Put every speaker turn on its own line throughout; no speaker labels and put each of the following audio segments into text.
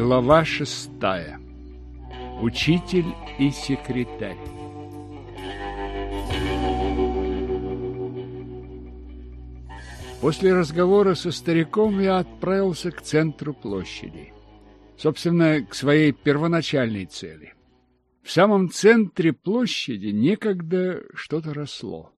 Глава шестая. Учитель и секретарь. После разговора со стариком я отправился к центру площади. Собственно, к своей первоначальной цели. В самом центре площади некогда что-то росло.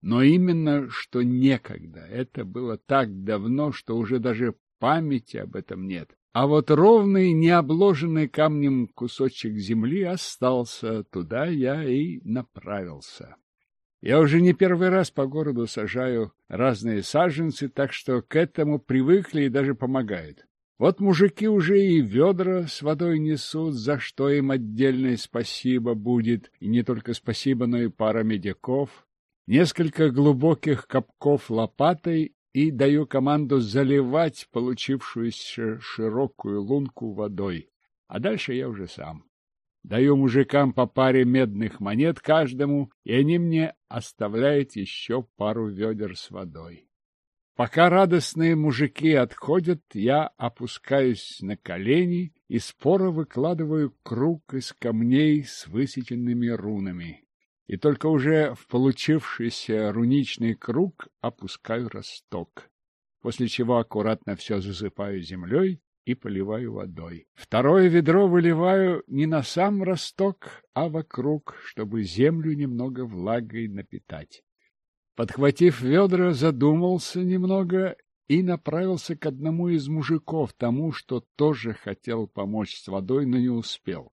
Но именно что некогда. Это было так давно, что уже даже памяти об этом нет. А вот ровный, не обложенный камнем кусочек земли остался. Туда я и направился. Я уже не первый раз по городу сажаю разные саженцы, так что к этому привыкли и даже помогают. Вот мужики уже и ведра с водой несут, за что им отдельное спасибо будет, и не только спасибо, но и пара медиков. Несколько глубоких копков лопатой и даю команду заливать получившуюся широкую лунку водой. А дальше я уже сам. Даю мужикам по паре медных монет каждому, и они мне оставляют еще пару ведер с водой. Пока радостные мужики отходят, я опускаюсь на колени и споро выкладываю круг из камней с высеченными рунами. И только уже в получившийся руничный круг опускаю росток, после чего аккуратно все засыпаю землей и поливаю водой. Второе ведро выливаю не на сам росток, а вокруг, чтобы землю немного влагой напитать. Подхватив ведра, задумался немного и направился к одному из мужиков, тому, что тоже хотел помочь с водой, но не успел.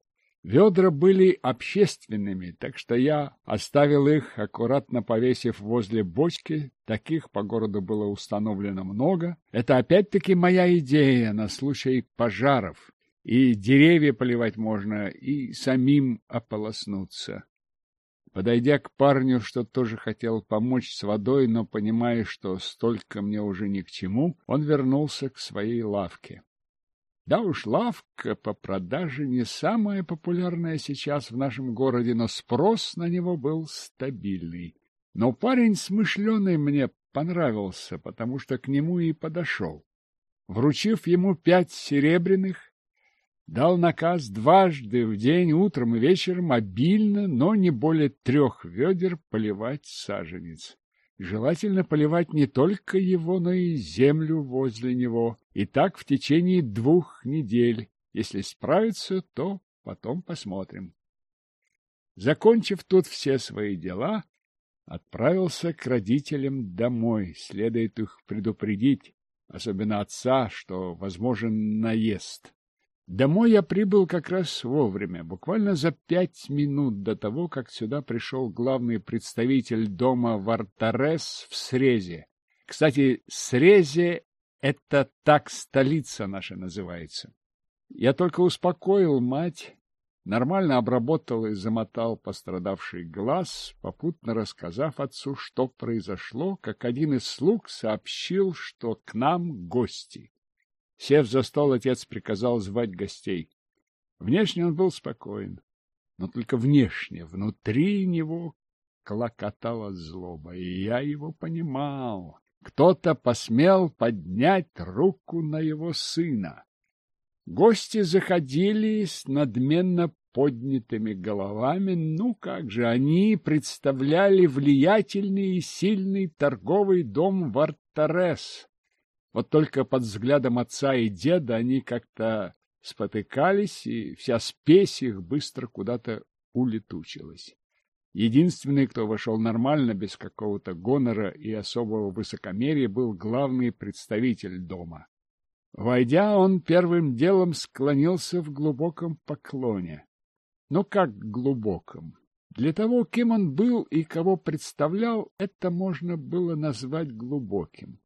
Ведра были общественными, так что я оставил их, аккуратно повесив возле бочки. Таких по городу было установлено много. Это опять-таки моя идея на случай пожаров. И деревья поливать можно, и самим ополоснуться. Подойдя к парню, что тоже хотел помочь с водой, но понимая, что столько мне уже ни к чему, он вернулся к своей лавке. Да уж, лавка по продаже не самая популярная сейчас в нашем городе, но спрос на него был стабильный. Но парень смышленый мне понравился, потому что к нему и подошел. Вручив ему пять серебряных, дал наказ дважды в день, утром и вечером, обильно, но не более трех ведер поливать саженец. Желательно поливать не только его, но и землю возле него, и так в течение двух недель. Если справится, то потом посмотрим. Закончив тут все свои дела, отправился к родителям домой. Следует их предупредить, особенно отца, что возможен наезд. Домой я прибыл как раз вовремя, буквально за пять минут до того, как сюда пришел главный представитель дома Вартарес в Срезе. Кстати, Срезе — это так столица наша называется. Я только успокоил мать, нормально обработал и замотал пострадавший глаз, попутно рассказав отцу, что произошло, как один из слуг сообщил, что к нам гости. Сев за стол, отец приказал звать гостей. Внешне он был спокоен, но только внешне, внутри него клокотала злоба, и я его понимал. Кто-то посмел поднять руку на его сына. Гости заходили с надменно поднятыми головами. Ну как же, они представляли влиятельный и сильный торговый дом Вартарес. Вот только под взглядом отца и деда они как-то спотыкались, и вся спесь их быстро куда-то улетучилась. Единственный, кто вошел нормально, без какого-то гонора и особого высокомерия, был главный представитель дома. Войдя, он первым делом склонился в глубоком поклоне. Ну, как глубоком? Для того, кем он был и кого представлял, это можно было назвать глубоким.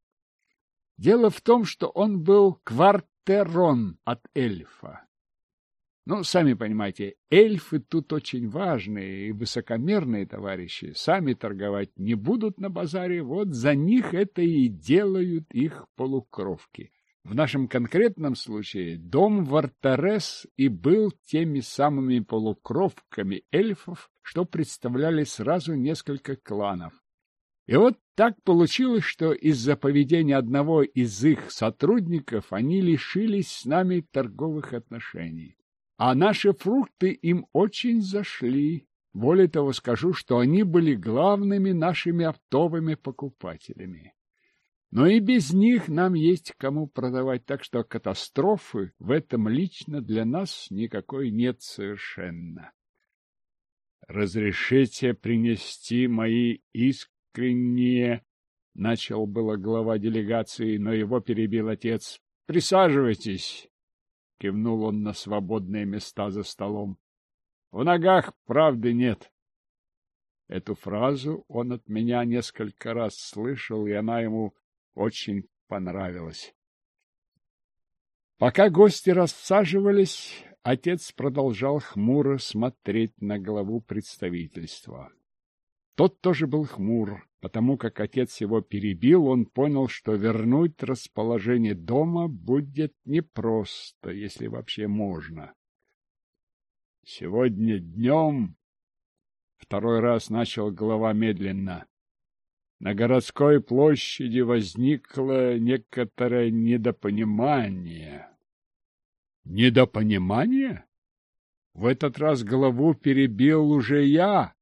Дело в том, что он был квартерон от эльфа. Ну, сами понимаете, эльфы тут очень важные и высокомерные товарищи. Сами торговать не будут на базаре, вот за них это и делают их полукровки. В нашем конкретном случае дом Вартарес и был теми самыми полукровками эльфов, что представляли сразу несколько кланов. И вот так получилось, что из-за поведения одного из их сотрудников они лишились с нами торговых отношений. А наши фрукты им очень зашли. Более того, скажу, что они были главными нашими оптовыми покупателями. Но и без них нам есть кому продавать, так что катастрофы в этом лично для нас никакой нет совершенно. Разрешите принести мои искренние... Начал было глава делегации, но его перебил отец. Присаживайтесь. Кивнул он на свободные места за столом. В ногах правды нет. Эту фразу он от меня несколько раз слышал, и она ему очень понравилась. Пока гости рассаживались, отец продолжал хмуро смотреть на главу представительства. Тот тоже был хмур, потому как отец его перебил, он понял, что вернуть расположение дома будет непросто, если вообще можно. Сегодня днем, второй раз начал глава медленно, на городской площади возникло некоторое недопонимание. Недопонимание? В этот раз главу перебил уже я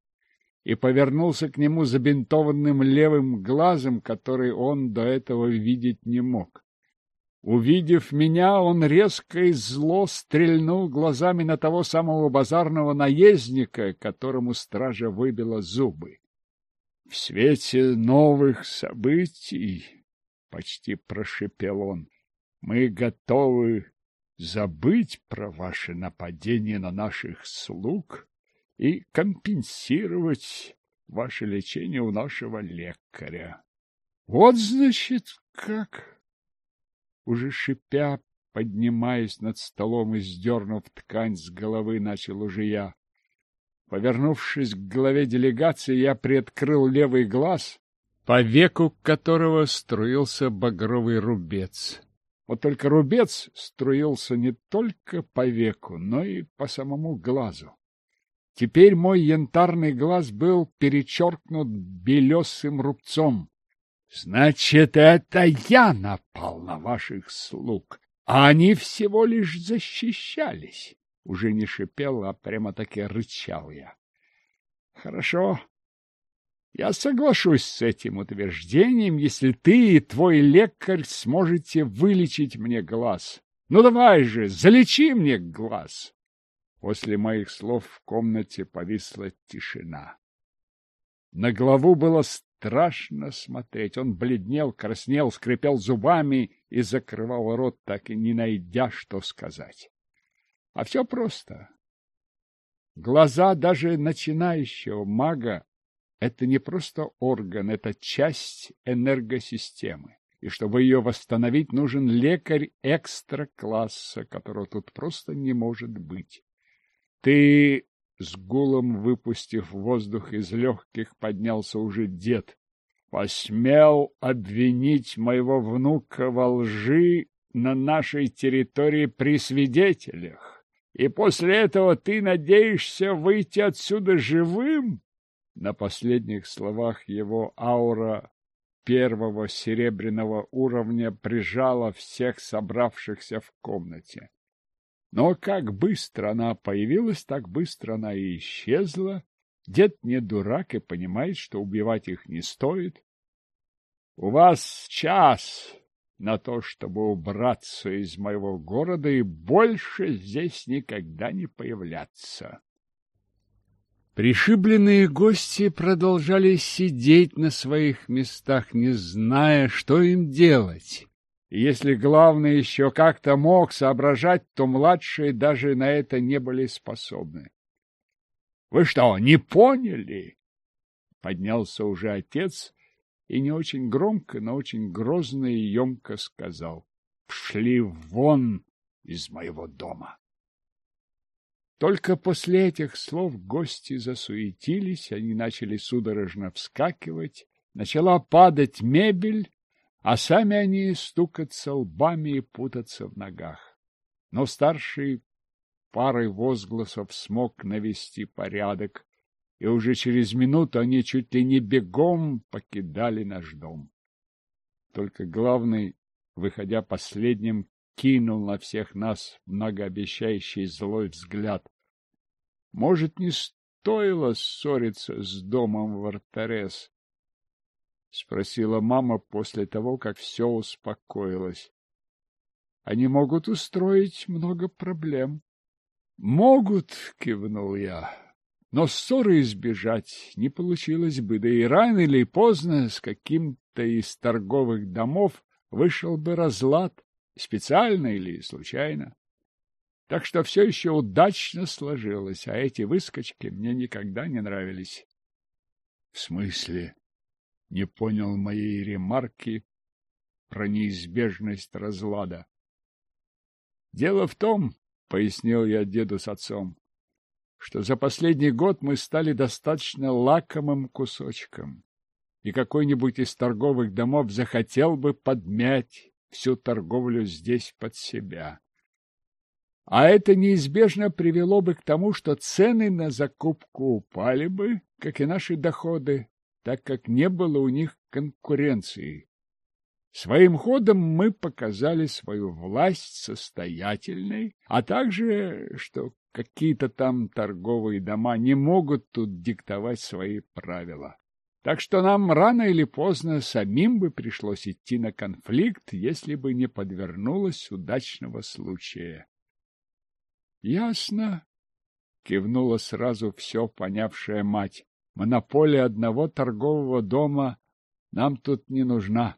и повернулся к нему забинтованным левым глазом, который он до этого видеть не мог. Увидев меня, он резко и зло стрельнул глазами на того самого базарного наездника, которому стража выбила зубы. В свете новых событий, — почти прошепел он, — мы готовы забыть про ваше нападение на наших слуг и компенсировать ваше лечение у нашего лекаря. Вот, значит, как! Уже шипя, поднимаясь над столом и сдернув ткань с головы, начал уже я. Повернувшись к главе делегации, я приоткрыл левый глаз, по веку которого струился багровый рубец. Вот только рубец струился не только по веку, но и по самому глазу. Теперь мой янтарный глаз был перечеркнут белесым рубцом. Значит, это я напал на ваших слуг, а они всего лишь защищались. Уже не шипел, а прямо-таки рычал я. Хорошо. Я соглашусь с этим утверждением, если ты и твой лекарь сможете вылечить мне глаз. Ну давай же, залечи мне глаз. После моих слов в комнате повисла тишина. На главу было страшно смотреть. Он бледнел, краснел, скрипел зубами и закрывал рот, так и не найдя, что сказать. А все просто. Глаза даже начинающего мага — это не просто орган, это часть энергосистемы. И чтобы ее восстановить, нужен лекарь экстра-класса, которого тут просто не может быть. Ты, с гулом выпустив воздух из легких, поднялся уже дед. Посмел обвинить моего внука во лжи на нашей территории при свидетелях. И после этого ты надеешься выйти отсюда живым? На последних словах его аура первого серебряного уровня прижала всех собравшихся в комнате. Но как быстро она появилась, так быстро она и исчезла. Дед не дурак и понимает, что убивать их не стоит. — У вас час, на то, чтобы убраться из моего города и больше здесь никогда не появляться. Пришибленные гости продолжали сидеть на своих местах, не зная, что им делать. Если главный еще как-то мог соображать, то младшие даже на это не были способны. — Вы что, не поняли? — поднялся уже отец и не очень громко, но очень грозно и емко сказал «Пшли вон из моего дома!» Только после этих слов гости засуетились, они начали судорожно вскакивать, начала падать мебель, а сами они стукаться лбами и путаться в ногах. Но старший парой возгласов смог навести порядок, и уже через минуту они чуть ли не бегом покидали наш дом. Только главный, выходя последним, кинул на всех нас многообещающий злой взгляд. Может, не стоило ссориться с домом Вартарес? — спросила мама после того, как все успокоилось. — Они могут устроить много проблем. — Могут, — кивнул я, — но ссоры избежать не получилось бы, да и рано или поздно с каким-то из торговых домов вышел бы разлад, специально или случайно. Так что все еще удачно сложилось, а эти выскочки мне никогда не нравились. — В смысле? Не понял моей ремарки про неизбежность разлада. — Дело в том, — пояснил я деду с отцом, — что за последний год мы стали достаточно лакомым кусочком, и какой-нибудь из торговых домов захотел бы подмять всю торговлю здесь под себя. А это неизбежно привело бы к тому, что цены на закупку упали бы, как и наши доходы, так как не было у них конкуренции. Своим ходом мы показали свою власть состоятельной, а также, что какие-то там торговые дома не могут тут диктовать свои правила. Так что нам рано или поздно самим бы пришлось идти на конфликт, если бы не подвернулось удачного случая. — Ясно, — кивнула сразу все понявшая мать. — Монополия одного торгового дома нам тут не нужна.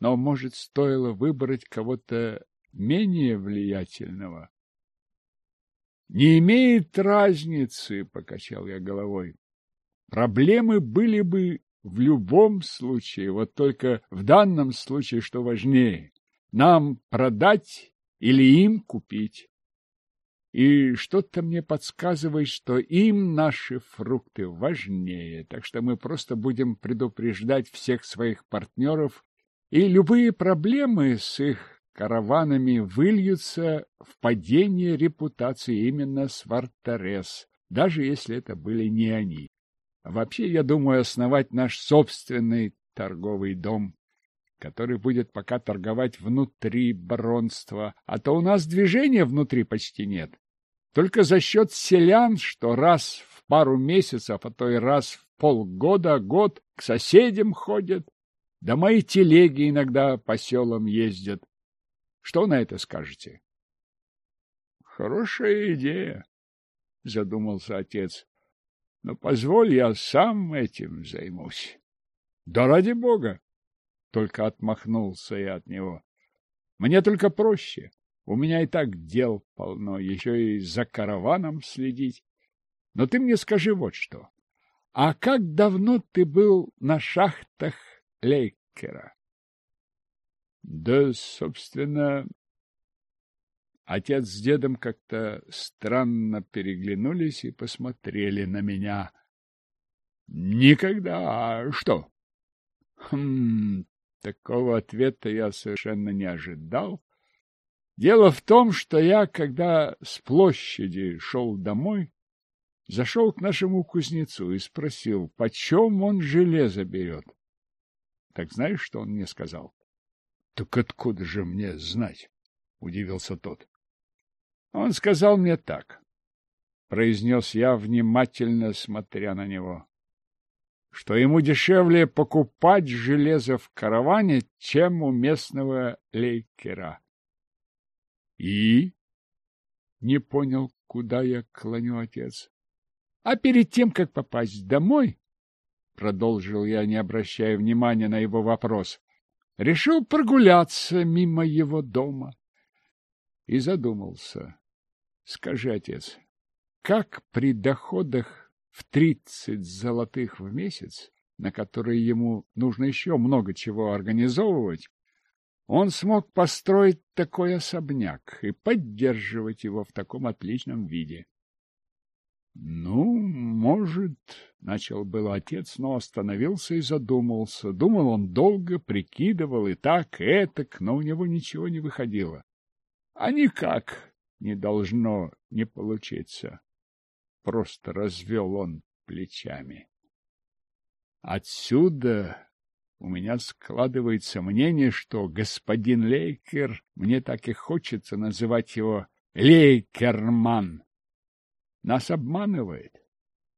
Но, может, стоило выбрать кого-то менее влиятельного? — Не имеет разницы, — покачал я головой. Проблемы были бы в любом случае, вот только в данном случае что важнее — нам продать или им купить и что-то мне подсказывает, что им наши фрукты важнее, так что мы просто будем предупреждать всех своих партнеров, и любые проблемы с их караванами выльются в падение репутации именно с Вартарес, даже если это были не они. Вообще, я думаю основать наш собственный торговый дом, который будет пока торговать внутри баронства, а то у нас движения внутри почти нет. Только за счет селян, что раз в пару месяцев, а то и раз в полгода, год к соседям ходят, да мои телеги иногда по селам ездят. Что на это скажете? — Хорошая идея, — задумался отец. — Но позволь, я сам этим займусь. — Да ради бога! — только отмахнулся я от него. — Мне только проще. У меня и так дел полно, еще и за караваном следить. Но ты мне скажи вот что. А как давно ты был на шахтах Лейкера? Да, собственно, отец с дедом как-то странно переглянулись и посмотрели на меня. Никогда. А что? Хм, такого ответа я совершенно не ожидал. Дело в том, что я, когда с площади шел домой, зашел к нашему кузнецу и спросил, почем он железо берет. Так знаешь, что он мне сказал? — Так откуда же мне знать? — удивился тот. Он сказал мне так, — произнес я, внимательно смотря на него, — что ему дешевле покупать железо в караване, чем у местного лейкера. И? Не понял, куда я клоню отец. А перед тем, как попасть домой, продолжил я, не обращая внимания на его вопрос, решил прогуляться мимо его дома. И задумался. Скажи, отец, как при доходах в тридцать золотых в месяц, на которые ему нужно еще много чего организовывать, он смог построить такой особняк и поддерживать его в таком отличном виде. — Ну, может, — начал был отец, но остановился и задумался. Думал он долго, прикидывал и так, и этак, но у него ничего не выходило. А никак не должно не получиться. Просто развел он плечами. Отсюда у меня складывается мнение, что господин Лейкер, мне так и хочется называть его Лейкерман, нас обманывает.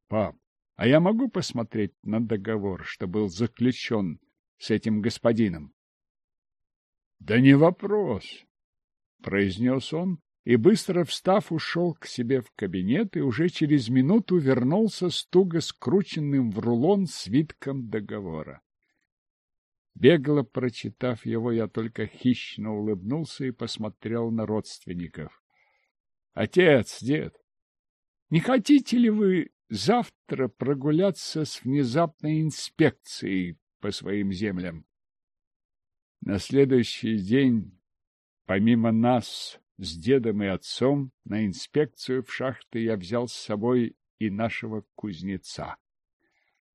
Пап, а я могу посмотреть на договор, что был заключен с этим господином? — Да не вопрос, — произнес он, и, быстро встав, ушел к себе в кабинет и уже через минуту вернулся с туго скрученным в рулон свитком договора. Бегло прочитав его, я только хищно улыбнулся и посмотрел на родственников. — Отец, дед, не хотите ли вы завтра прогуляться с внезапной инспекцией по своим землям? На следующий день, помимо нас с дедом и отцом, на инспекцию в шахты я взял с собой и нашего кузнеца.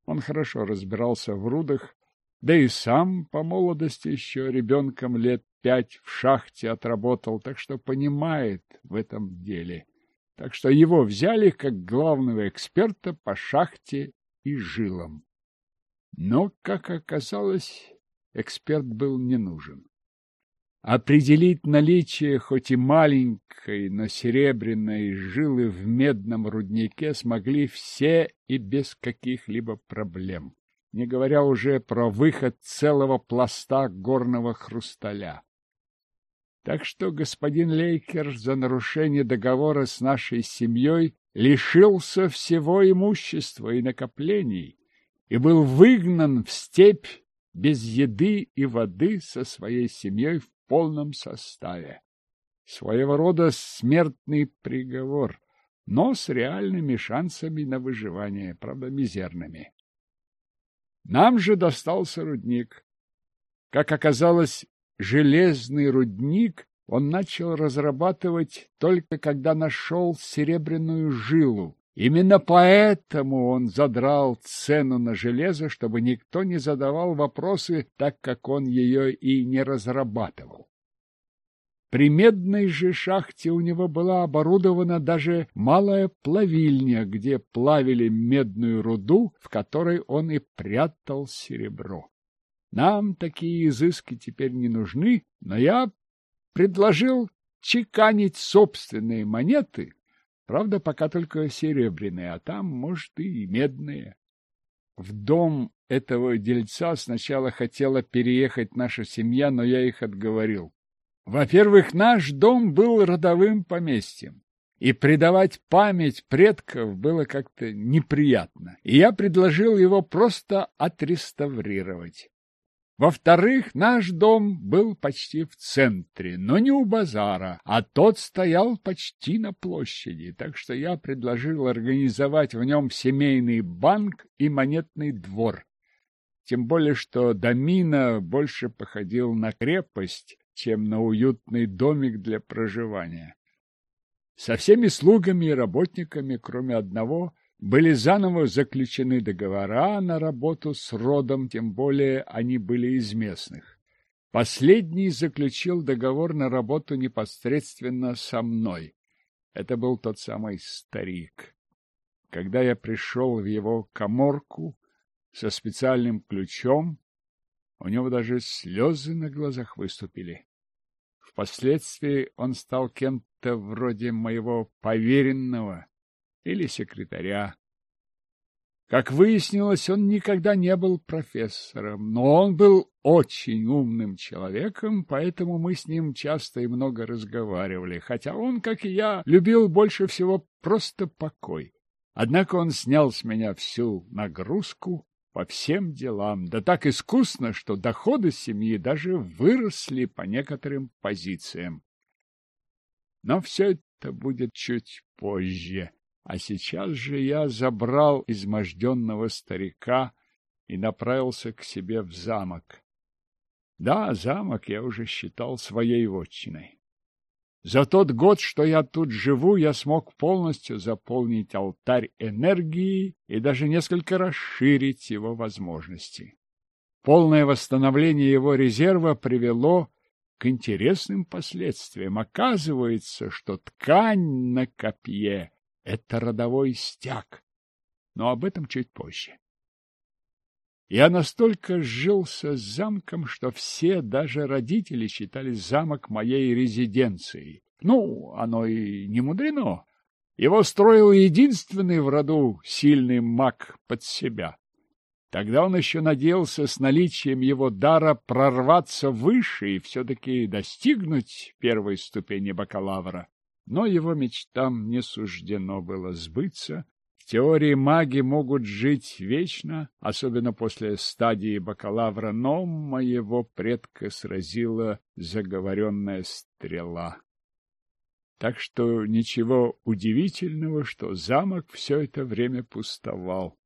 Он хорошо разбирался в рудах, да и сам по молодости еще ребенком лет пять в шахте отработал, так что понимает в этом деле. Так что его взяли как главного эксперта по шахте и жилам. Но, как оказалось, эксперт был не нужен. Определить наличие хоть и маленькой, но серебряной жилы в медном руднике смогли все и без каких-либо проблем, не говоря уже про выход целого пласта горного хрусталя. Так что господин Лейкер за нарушение договора с нашей семьей лишился всего имущества и накоплений и был выгнан в степь без еды и воды со своей семьей в полном составе. Своего рода смертный приговор, но с реальными шансами на выживание, правда, мизерными. Нам же достался рудник. Как оказалось, железный рудник он начал разрабатывать только когда нашел серебряную жилу, Именно поэтому он задрал цену на железо, чтобы никто не задавал вопросы, так как он ее и не разрабатывал. При медной же шахте у него была оборудована даже малая плавильня, где плавили медную руду, в которой он и прятал серебро. Нам такие изыски теперь не нужны, но я предложил чеканить собственные монеты, Правда, пока только серебряные, а там, может, и медные. В дом этого дельца сначала хотела переехать наша семья, но я их отговорил. Во-первых, наш дом был родовым поместьем, и предавать память предков было как-то неприятно, и я предложил его просто отреставрировать. Во-вторых, наш дом был почти в центре, но не у базара, а тот стоял почти на площади, так что я предложил организовать в нем семейный банк и монетный двор. Тем более, что Домина больше походил на крепость, чем на уютный домик для проживания. Со всеми слугами и работниками, кроме одного, были заново заключены договора на работу с родом, тем более они были из местных. Последний заключил договор на работу непосредственно со мной. Это был тот самый старик. Когда я пришел в его коморку со специальным ключом, у него даже слезы на глазах выступили. Впоследствии он стал кем-то вроде моего поверенного, или секретаря. Как выяснилось, он никогда не был профессором, но он был очень умным человеком, поэтому мы с ним часто и много разговаривали, хотя он, как и я, любил больше всего просто покой. Однако он снял с меня всю нагрузку по всем делам, да так искусно, что доходы семьи даже выросли по некоторым позициям. Но все это будет чуть позже. А сейчас же я забрал изможденного старика и направился к себе в замок. Да, замок я уже считал своей вотчиной. За тот год, что я тут живу, я смог полностью заполнить алтарь энергии и даже несколько расширить его возможности. Полное восстановление его резерва привело к интересным последствиям. Оказывается, что ткань на копье это родовой стяг. но об этом чуть позже. Я настолько сжился с замком, что все, даже родители, считали замок моей резиденцией. Ну, оно и не мудрено. Его строил единственный в роду сильный маг под себя. Тогда он еще надеялся с наличием его дара прорваться выше и все-таки достигнуть первой ступени бакалавра. Но его мечтам не суждено было сбыться. Теории маги могут жить вечно, особенно после стадии бакалавра, но моего предка сразила заговоренная стрела. Так что ничего удивительного, что замок все это время пустовал.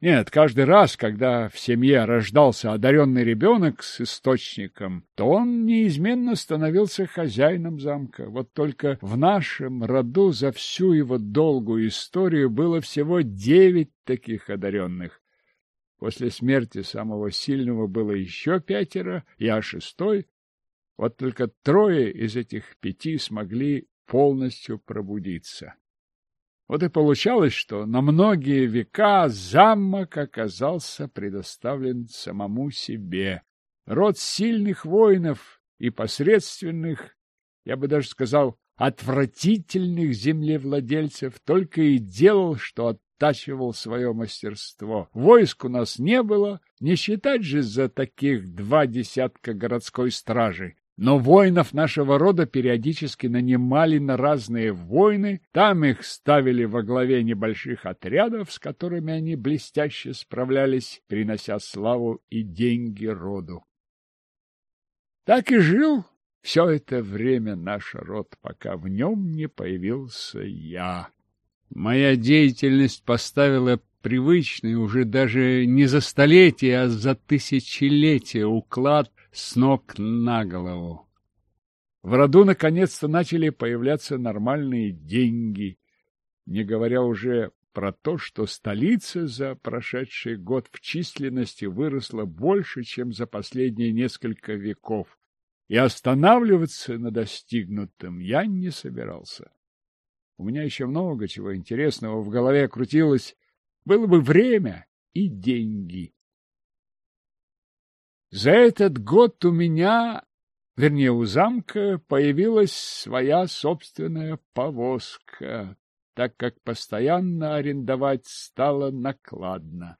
Нет, каждый раз, когда в семье рождался одаренный ребенок с источником, то он неизменно становился хозяином замка. Вот только в нашем роду за всю его долгую историю было всего девять таких одаренных. После смерти самого сильного было еще пятеро, я шестой. Вот только трое из этих пяти смогли полностью пробудиться. Вот и получалось, что на многие века замок оказался предоставлен самому себе. Род сильных воинов и посредственных, я бы даже сказал, отвратительных землевладельцев только и делал, что оттачивал свое мастерство. Войск у нас не было, не считать же за таких два десятка городской стражи. Но воинов нашего рода периодически нанимали на разные войны, там их ставили во главе небольших отрядов, с которыми они блестяще справлялись, принося славу и деньги роду. Так и жил все это время наш род, пока в нем не появился я. Моя деятельность поставила привычный уже даже не за столетия, а за тысячелетия уклад с ног на голову. В роду наконец-то начали появляться нормальные деньги, не говоря уже про то, что столица за прошедший год в численности выросла больше, чем за последние несколько веков, и останавливаться на достигнутом я не собирался. У меня еще много чего интересного в голове крутилось, было бы время и деньги. За этот год у меня, вернее, у замка появилась своя собственная повозка, так как постоянно арендовать стало накладно.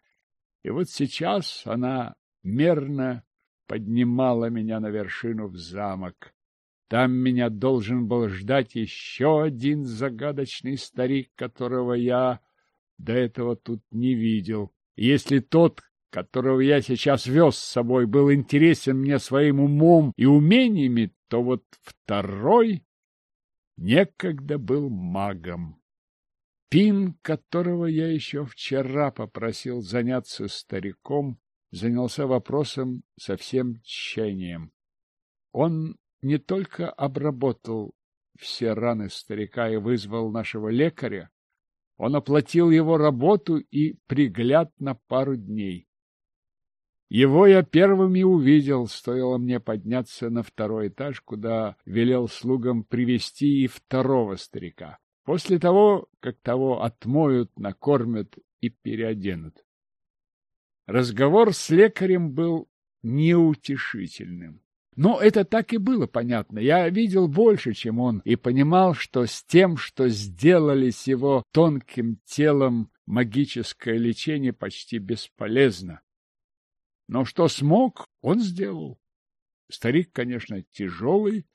И вот сейчас она мерно поднимала меня на вершину в замок. Там меня должен был ждать еще один загадочный старик, которого я до этого тут не видел. Если тот, которого я сейчас вез с собой, был интересен мне своим умом и умениями, то вот второй некогда был магом. Пин, которого я еще вчера попросил заняться стариком, занялся вопросом со всем тщанием. Он не только обработал все раны старика и вызвал нашего лекаря, он оплатил его работу и пригляд на пару дней. Его я первым и увидел, стоило мне подняться на второй этаж, куда велел слугам привести и второго старика. После того, как того отмоют, накормят и переоденут. Разговор с лекарем был неутешительным. Но это так и было понятно. Я видел больше, чем он, и понимал, что с тем, что сделали с его тонким телом, магическое лечение почти бесполезно. Но что смог, он сделал. Старик, конечно, тяжелый,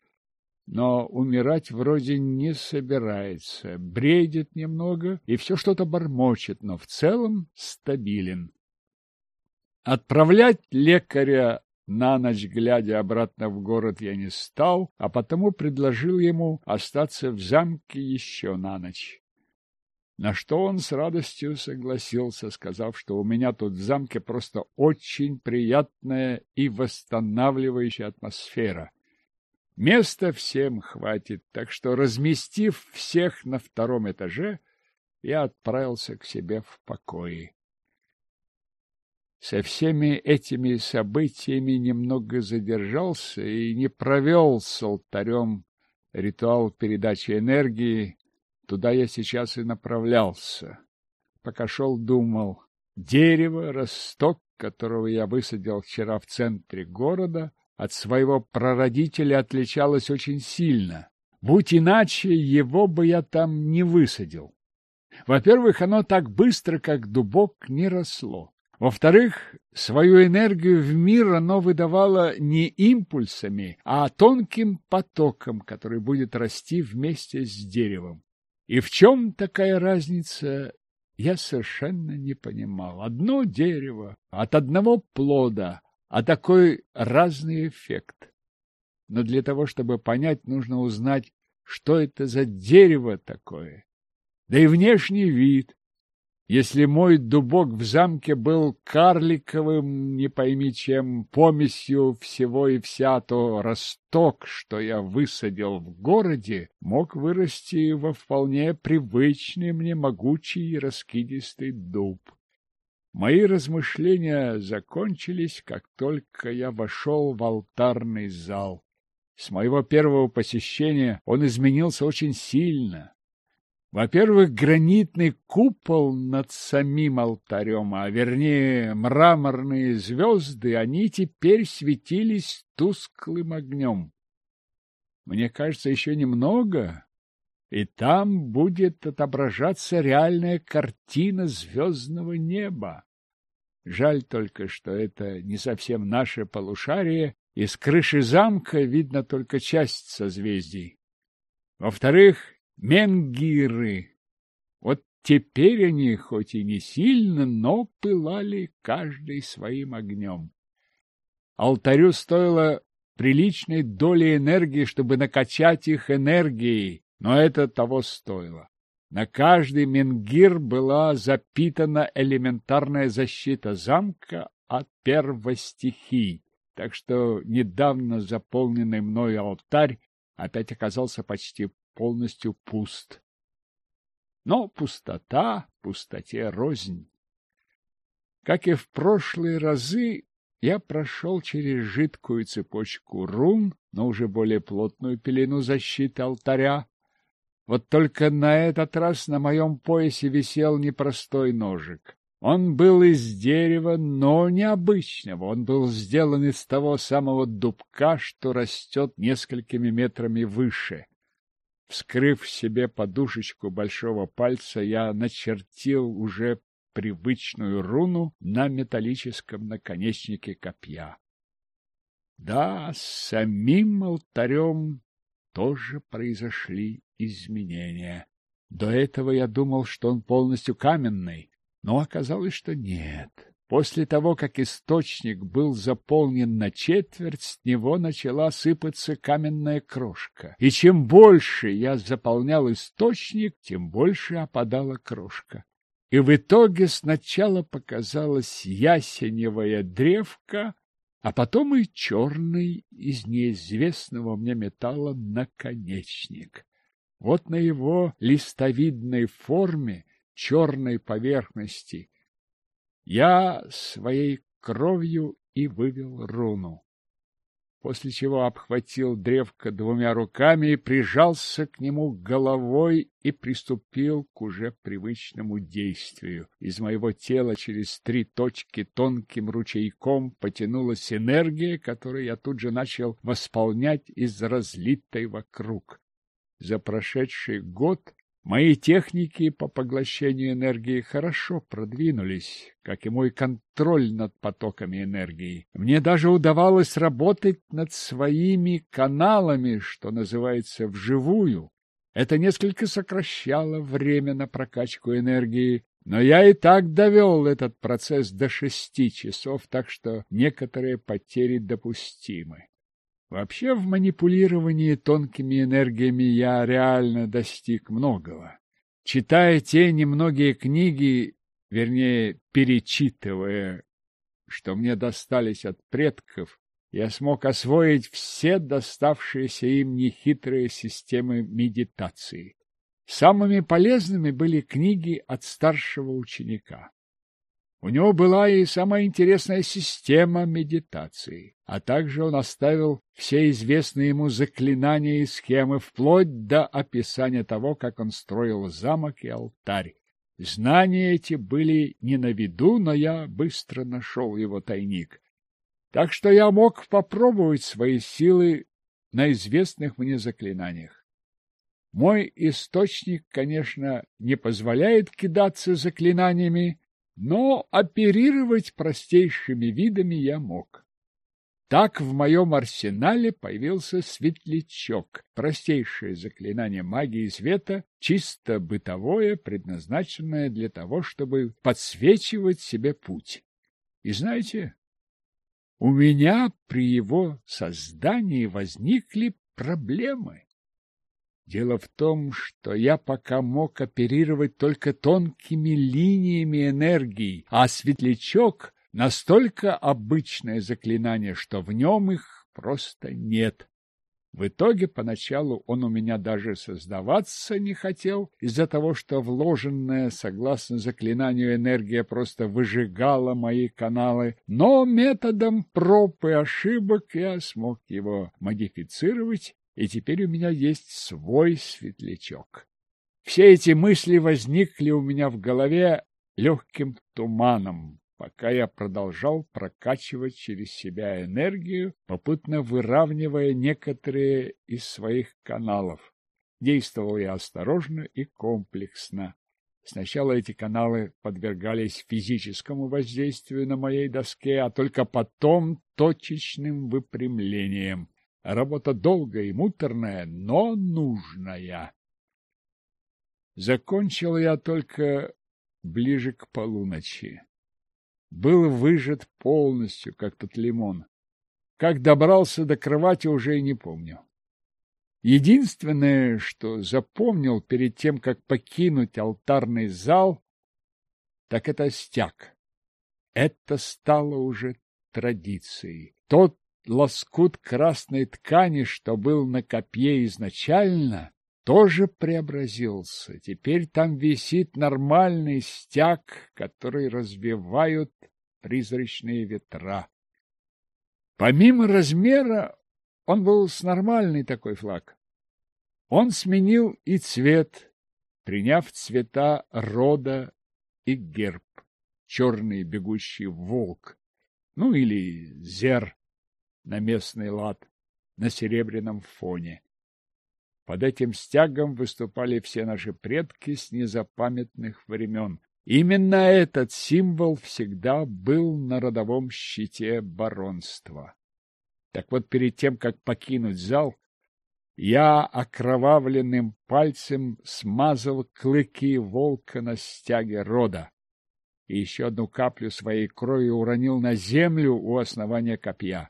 но умирать вроде не собирается, бредит немного и все что-то бормочет, но в целом стабилен. Отправлять лекаря на ночь глядя обратно в город я не стал, а потому предложил ему остаться в замке еще на ночь. На что он с радостью согласился, сказав, что у меня тут в замке просто очень приятная и восстанавливающая атмосфера. Места всем хватит, так что, разместив всех на втором этаже, я отправился к себе в покое. Со всеми этими событиями немного задержался и не провел с алтарем ритуал передачи энергии, Туда я сейчас и направлялся. пока шел, думал. Дерево, росток которого я высадил вчера в центре города, от своего прародителя отличалось очень сильно. Будь иначе, его бы я там не высадил. Во-первых, оно так быстро, как дубок, не росло. Во-вторых, свою энергию в мир оно выдавало не импульсами, а тонким потоком, который будет расти вместе с деревом. И в чем такая разница, я совершенно не понимал. Одно дерево от одного плода, а такой разный эффект. Но для того, чтобы понять, нужно узнать, что это за дерево такое. Да и внешний вид, если мой дубок в замке был карликовым, не пойми чем, помесью всего и вся, то росток, что я высадил в городе, мог вырасти во вполне привычный мне могучий раскидистый дуб. Мои размышления закончились, как только я вошел в алтарный зал. С моего первого посещения он изменился очень сильно. Во-первых, гранитный купол над самим алтарем, а вернее мраморные звезды, они теперь светились тусклым огнем. Мне кажется, еще немного, и там будет отображаться реальная картина звездного неба. Жаль только, что это не совсем наше полушарие, и с крыши замка видно только часть созвездий. Во-вторых, менгиры. Вот теперь они, хоть и не сильно, но пылали каждый своим огнем. Алтарю стоило приличной доли энергии, чтобы накачать их энергией, но это того стоило. На каждый менгир была запитана элементарная защита замка от первостихий, так что недавно заполненный мною алтарь опять оказался почти полностью пуст. Но пустота пустоте рознь. Как и в прошлые разы, я прошел через жидкую цепочку рун, но уже более плотную пелену защиты алтаря. Вот только на этот раз на моем поясе висел непростой ножик. Он был из дерева, но необычного. Он был сделан из того самого дубка, что растет несколькими метрами выше. Вскрыв себе подушечку большого пальца, я начертил уже привычную руну на металлическом наконечнике копья. Да, с самим алтарем тоже произошли изменения. До этого я думал, что он полностью каменный, но оказалось, что нет. После того, как источник был заполнен на четверть, с него начала сыпаться каменная крошка. И чем больше я заполнял источник, тем больше опадала крошка. И в итоге сначала показалась ясеневая древка, а потом и черный из неизвестного мне металла наконечник. Вот на его листовидной форме черной поверхности я своей кровью и вывел руну. После чего обхватил древко двумя руками и прижался к нему головой и приступил к уже привычному действию. Из моего тела через три точки тонким ручейком потянулась энергия, которую я тут же начал восполнять из разлитой вокруг. За прошедший год Мои техники по поглощению энергии хорошо продвинулись, как и мой контроль над потоками энергии. Мне даже удавалось работать над своими каналами, что называется, вживую. Это несколько сокращало время на прокачку энергии, но я и так довел этот процесс до шести часов, так что некоторые потери допустимы. Вообще в манипулировании тонкими энергиями я реально достиг многого. Читая те немногие книги, вернее, перечитывая, что мне достались от предков, я смог освоить все доставшиеся им нехитрые системы медитации. Самыми полезными были книги от старшего ученика. У него была и самая интересная система медитации, а также он оставил все известные ему заклинания и схемы, вплоть до описания того, как он строил замок и алтарь. Знания эти были не на виду, но я быстро нашел его тайник. Так что я мог попробовать свои силы на известных мне заклинаниях. Мой источник, конечно, не позволяет кидаться заклинаниями, но оперировать простейшими видами я мог. Так в моем арсенале появился светлячок, простейшее заклинание магии света, чисто бытовое, предназначенное для того, чтобы подсвечивать себе путь. И знаете, у меня при его создании возникли проблемы. Дело в том, что я пока мог оперировать только тонкими линиями энергии, а светлячок — настолько обычное заклинание, что в нем их просто нет. В итоге поначалу он у меня даже создаваться не хотел, из-за того, что вложенная, согласно заклинанию, энергия просто выжигала мои каналы, но методом проб и ошибок я смог его модифицировать и теперь у меня есть свой светлячок. Все эти мысли возникли у меня в голове легким туманом, пока я продолжал прокачивать через себя энергию, попутно выравнивая некоторые из своих каналов. Действовал я осторожно и комплексно. Сначала эти каналы подвергались физическому воздействию на моей доске, а только потом точечным выпрямлением. Работа долгая и муторная, но нужная. Закончил я только ближе к полуночи. Был выжат полностью, как тот лимон. Как добрался до кровати, уже и не помню. Единственное, что запомнил перед тем, как покинуть алтарный зал, так это стяг. Это стало уже традицией. Тот лоскут красной ткани, что был на копье изначально, тоже преобразился. Теперь там висит нормальный стяг, который развивают призрачные ветра. Помимо размера, он был с нормальный такой флаг. Он сменил и цвет, приняв цвета рода и герб. Черный бегущий волк, ну или зер, на местный лад на серебряном фоне. Под этим стягом выступали все наши предки с незапамятных времен. Именно этот символ всегда был на родовом щите баронства. Так вот, перед тем, как покинуть зал, я окровавленным пальцем смазал клыки волка на стяге рода и еще одну каплю своей крови уронил на землю у основания копья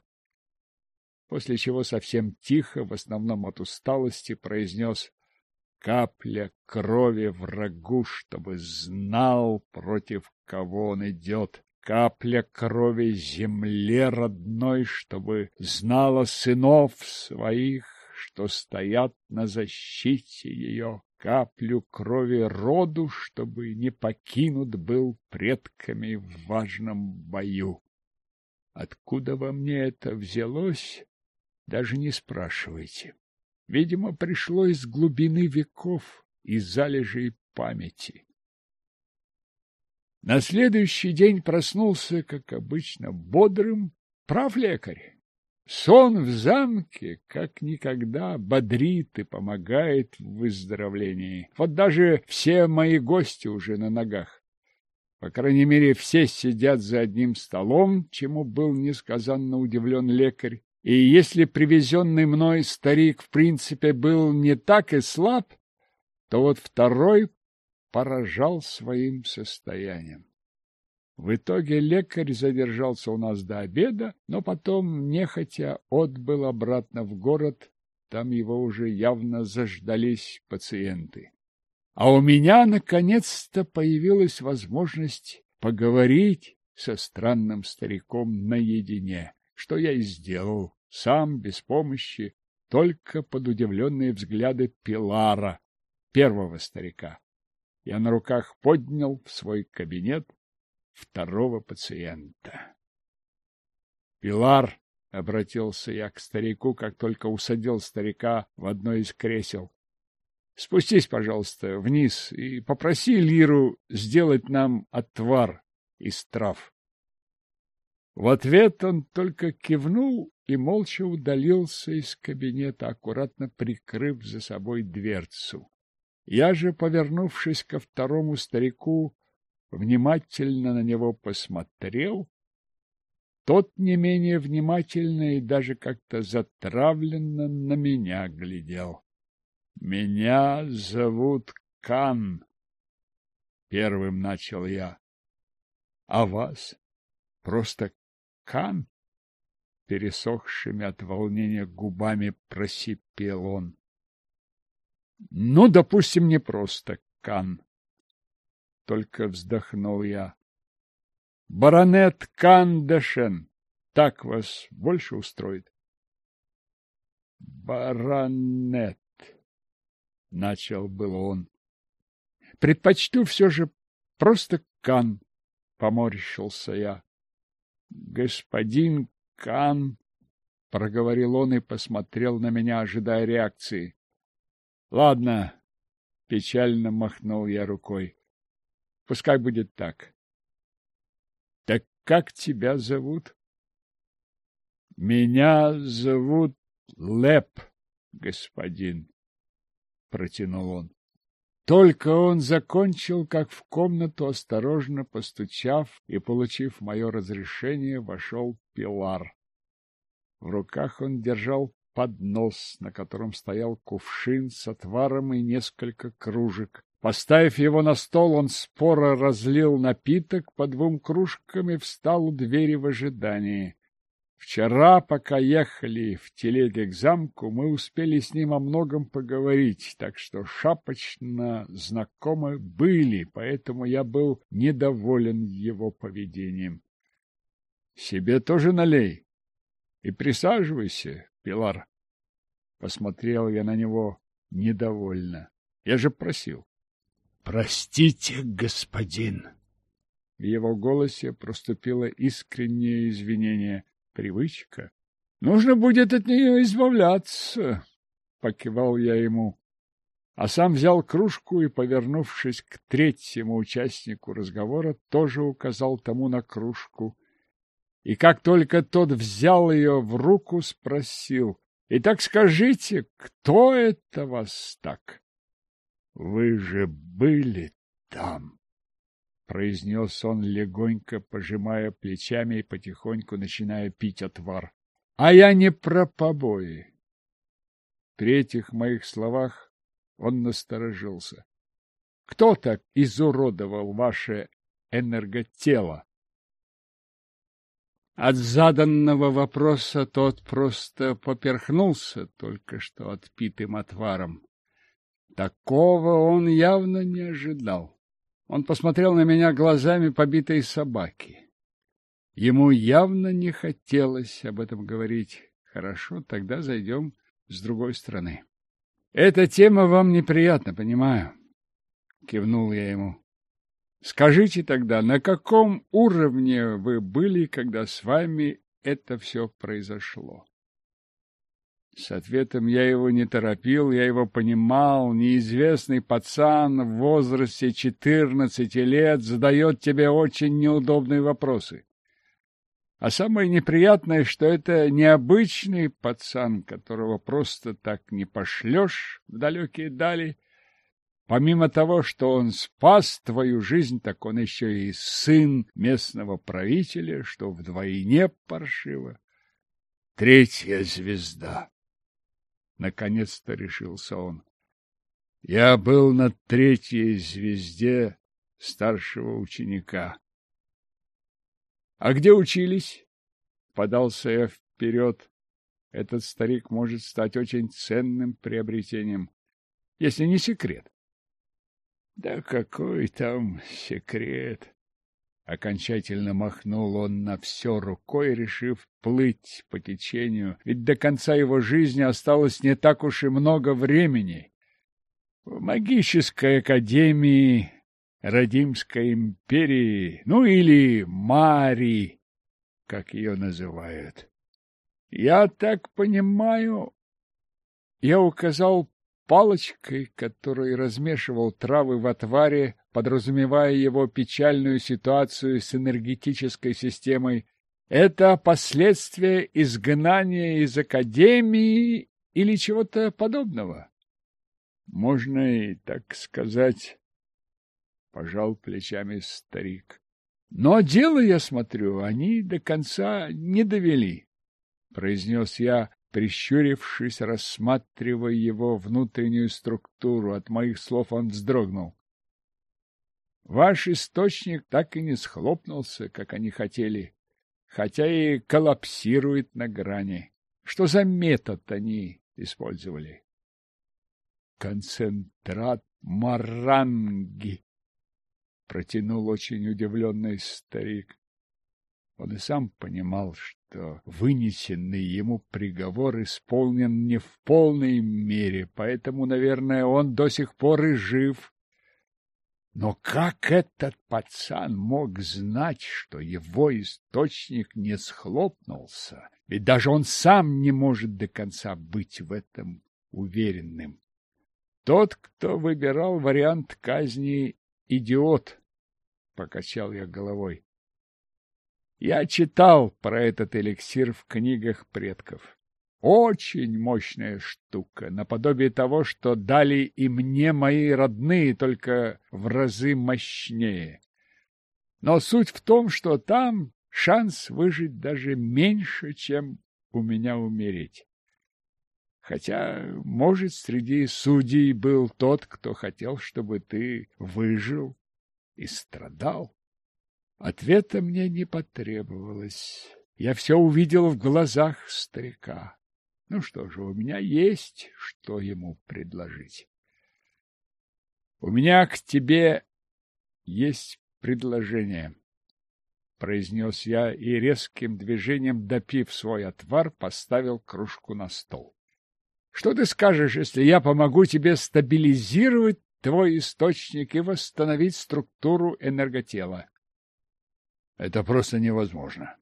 после чего совсем тихо, в основном от усталости, произнес «Капля крови врагу, чтобы знал, против кого он идет». Капля крови земле родной, чтобы знала сынов своих, что стоят на защите ее каплю крови роду, чтобы не покинут был предками в важном бою. Откуда во мне это взялось, даже не спрашивайте. Видимо, пришло из глубины веков, из залежей памяти. На следующий день проснулся, как обычно, бодрым. Прав лекарь. Сон в замке, как никогда, бодрит и помогает в выздоровлении. Вот даже все мои гости уже на ногах. По крайней мере, все сидят за одним столом, чему был несказанно удивлен лекарь. И если привезенный мной старик в принципе был не так и слаб, то вот второй поражал своим состоянием. В итоге лекарь задержался у нас до обеда, но потом нехотя отбыл обратно в город, там его уже явно заждались пациенты. А у меня наконец-то появилась возможность поговорить со странным стариком наедине что я и сделал, сам, без помощи, только под удивленные взгляды Пилара, первого старика. Я на руках поднял в свой кабинет второго пациента. «Пилар!» — обратился я к старику, как только усадил старика в одно из кресел. Спустись, пожалуйста, вниз и попроси Лиру сделать нам отвар из трав. В ответ он только кивнул и молча удалился из кабинета, аккуратно прикрыв за собой дверцу. Я же, повернувшись ко второму старику, внимательно на него посмотрел. Тот не менее внимательно и даже как-то затравленно на меня глядел. — Меня зовут Кан, — первым начал я. — А вас? Просто Кан? Пересохшими от волнения губами просипел он. — Ну, допустим, не просто Кан. Только вздохнул я. — Баронет Кандешен, так вас больше устроит? — Баронет, — начал был он. — Предпочту все же просто Кан, — поморщился я. — Господин Кан, — проговорил он и посмотрел на меня, ожидая реакции. — Ладно, — печально махнул я рукой. — Пускай будет так. — Так как тебя зовут? — Меня зовут Леп, господин, — протянул он. Только он закончил, как в комнату, осторожно постучав и, получив мое разрешение, вошел Пилар. В руках он держал поднос, на котором стоял кувшин с отваром и несколько кружек. Поставив его на стол, он споро разлил напиток по двум кружкам и встал у двери в ожидании. Вчера, пока ехали в телеге к замку, мы успели с ним о многом поговорить, так что шапочно знакомы были, поэтому я был недоволен его поведением. — Себе тоже налей и присаживайся, Пилар. Посмотрел я на него недовольно. Я же просил. — Простите, господин. В его голосе проступило искреннее извинение. Привычка. Нужно будет от нее избавляться, — покивал я ему. А сам взял кружку и, повернувшись к третьему участнику разговора, тоже указал тому на кружку. И как только тот взял ее в руку, спросил, «Итак скажите, кто это вас так?» «Вы же были там!» — произнес он легонько, пожимая плечами и потихоньку начиная пить отвар. — А я не про побои. При этих моих словах он насторожился. — Кто так изуродовал ваше энерготело? От заданного вопроса тот просто поперхнулся только что отпитым отваром. Такого он явно не ожидал. Он посмотрел на меня глазами побитой собаки. Ему явно не хотелось об этом говорить. Хорошо, тогда зайдем с другой стороны. Эта тема вам неприятна, понимаю. Кивнул я ему. Скажите тогда, на каком уровне вы были, когда с вами это все произошло? С ответом я его не торопил, я его понимал. Неизвестный пацан в возрасте четырнадцати лет задает тебе очень неудобные вопросы. А самое неприятное, что это необычный пацан, которого просто так не пошлешь в далекие дали. Помимо того, что он спас твою жизнь, так он еще и сын местного правителя, что вдвойне паршиво. Третья звезда. Наконец-то решился он. Я был на третьей звезде старшего ученика. — А где учились? Подался я вперед. Этот старик может стать очень ценным приобретением, если не секрет. — Да какой там секрет? Окончательно махнул он на все рукой, решив плыть по течению, ведь до конца его жизни осталось не так уж и много времени. В магической академии Радимской империи, ну или Мари, как ее называют. Я так понимаю, я указал палочкой, который размешивал травы в отваре, подразумевая его печальную ситуацию с энергетической системой, это последствия изгнания из академии или чего-то подобного? Можно и так сказать, пожал плечами старик. Но дело, я смотрю, они до конца не довели, произнес я, прищурившись, рассматривая его внутреннюю структуру. От моих слов он вздрогнул. Ваш источник так и не схлопнулся, как они хотели, хотя и коллапсирует на грани. Что за метод они использовали? Концентрат маранги, протянул очень удивленный старик. Он и сам понимал, что вынесенный ему приговор исполнен не в полной мере, поэтому, наверное, он до сих пор и жив. Но как этот пацан мог знать, что его источник не схлопнулся? Ведь даже он сам не может до конца быть в этом уверенным. Тот, кто выбирал вариант казни, идиот, — покачал я головой. Я читал про этот эликсир в книгах предков. Очень мощная штука, наподобие того, что дали и мне мои родные, только в разы мощнее. Но суть в том, что там шанс выжить даже меньше, чем у меня умереть. Хотя, может, среди судей был тот, кто хотел, чтобы ты выжил и страдал. Ответа мне не потребовалось. Я все увидел в глазах старика. Ну что же, у меня есть, что ему предложить. У меня к тебе есть предложение, произнес я и резким движением, допив свой отвар, поставил кружку на стол. Что ты скажешь, если я помогу тебе стабилизировать твой источник и восстановить структуру энерготела? Это просто невозможно.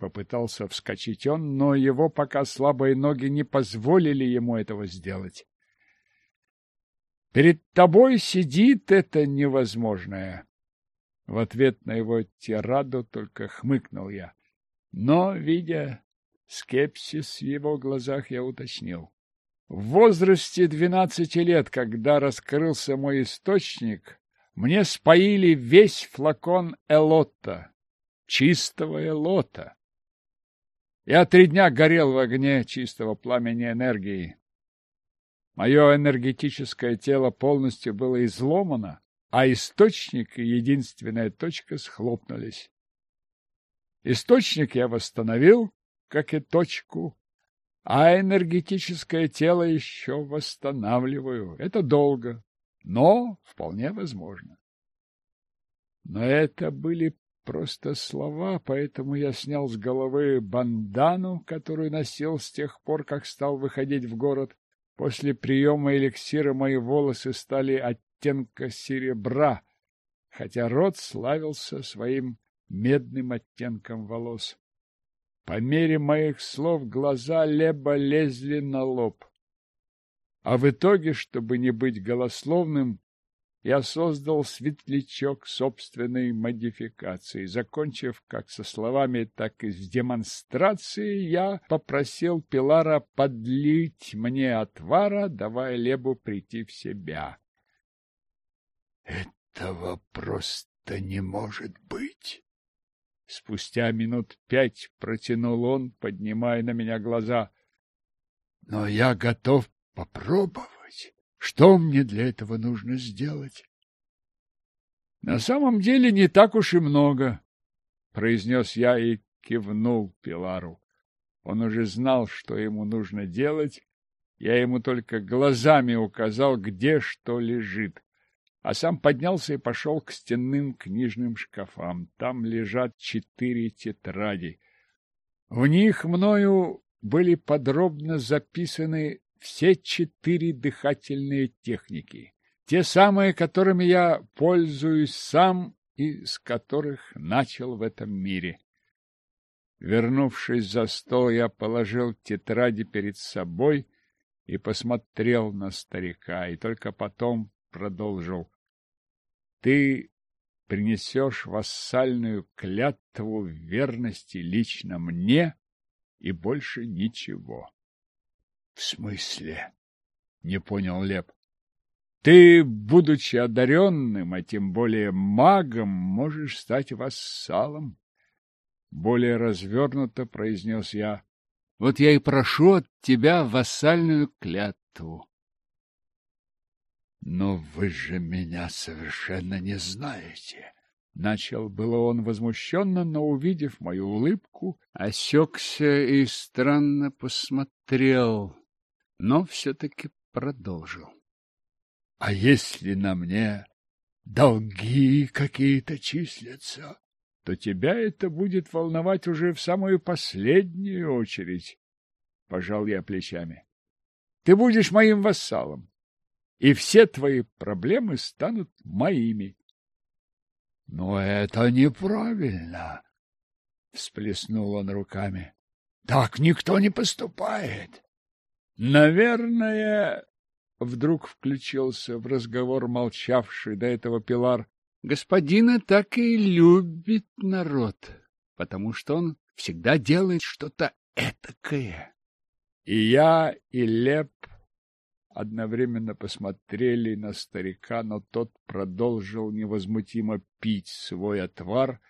Попытался вскочить он, но его пока слабые ноги не позволили ему этого сделать. Перед тобой сидит это невозможное. В ответ на его тираду только хмыкнул я. Но, видя скепсис в его глазах, я уточнил. В возрасте двенадцати лет, когда раскрылся мой источник, мне споили весь флакон Элотта, чистого Элота. Я три дня горел в огне чистого пламени энергии. Мое энергетическое тело полностью было изломано, а источник и единственная точка схлопнулись. Источник я восстановил, как и точку, а энергетическое тело еще восстанавливаю. Это долго, но вполне возможно. Но это были просто слова, поэтому я снял с головы бандану, которую носил с тех пор, как стал выходить в город. После приема эликсира мои волосы стали оттенка серебра, хотя рот славился своим медным оттенком волос. По мере моих слов глаза Леба лезли на лоб. А в итоге, чтобы не быть голословным, я создал светлячок собственной модификации. Закончив как со словами, так и с демонстрацией, я попросил Пилара подлить мне отвара, давая Лебу прийти в себя. — Этого просто не может быть! Спустя минут пять протянул он, поднимая на меня глаза. — Но я готов попробовать. Что мне для этого нужно сделать? — На самом деле не так уж и много, — произнес я и кивнул Пилару. Он уже знал, что ему нужно делать. Я ему только глазами указал, где что лежит а сам поднялся и пошел к стенным книжным шкафам. Там лежат четыре тетради. В них мною были подробно записаны все четыре дыхательные техники, те самые, которыми я пользуюсь сам и с которых начал в этом мире. Вернувшись за стол, я положил тетради перед собой и посмотрел на старика, и только потом продолжил. — Ты принесешь вассальную клятву верности лично мне и больше ничего. — В смысле? — не понял Леп. — Ты, будучи одаренным, а тем более магом, можешь стать вассалом. Более развернуто произнес я. — Вот я и прошу от тебя вассальную клятву. — Но вы же меня совершенно не знаете. Начал было он возмущенно, но, увидев мою улыбку, осекся и странно посмотрел, но все-таки продолжил. — А если на мне долги какие-то числятся, то тебя это будет волновать уже в самую последнюю очередь, — пожал я плечами. — Ты будешь моим вассалом, и все твои проблемы станут моими. — Но это неправильно, — всплеснул он руками. — Так никто не поступает. — Наверное, — вдруг включился в разговор молчавший до этого Пилар, Господина так и любит народ, потому что он всегда делает что-то этакое. И я, и Леп одновременно посмотрели на старика, но тот продолжил невозмутимо пить свой отвар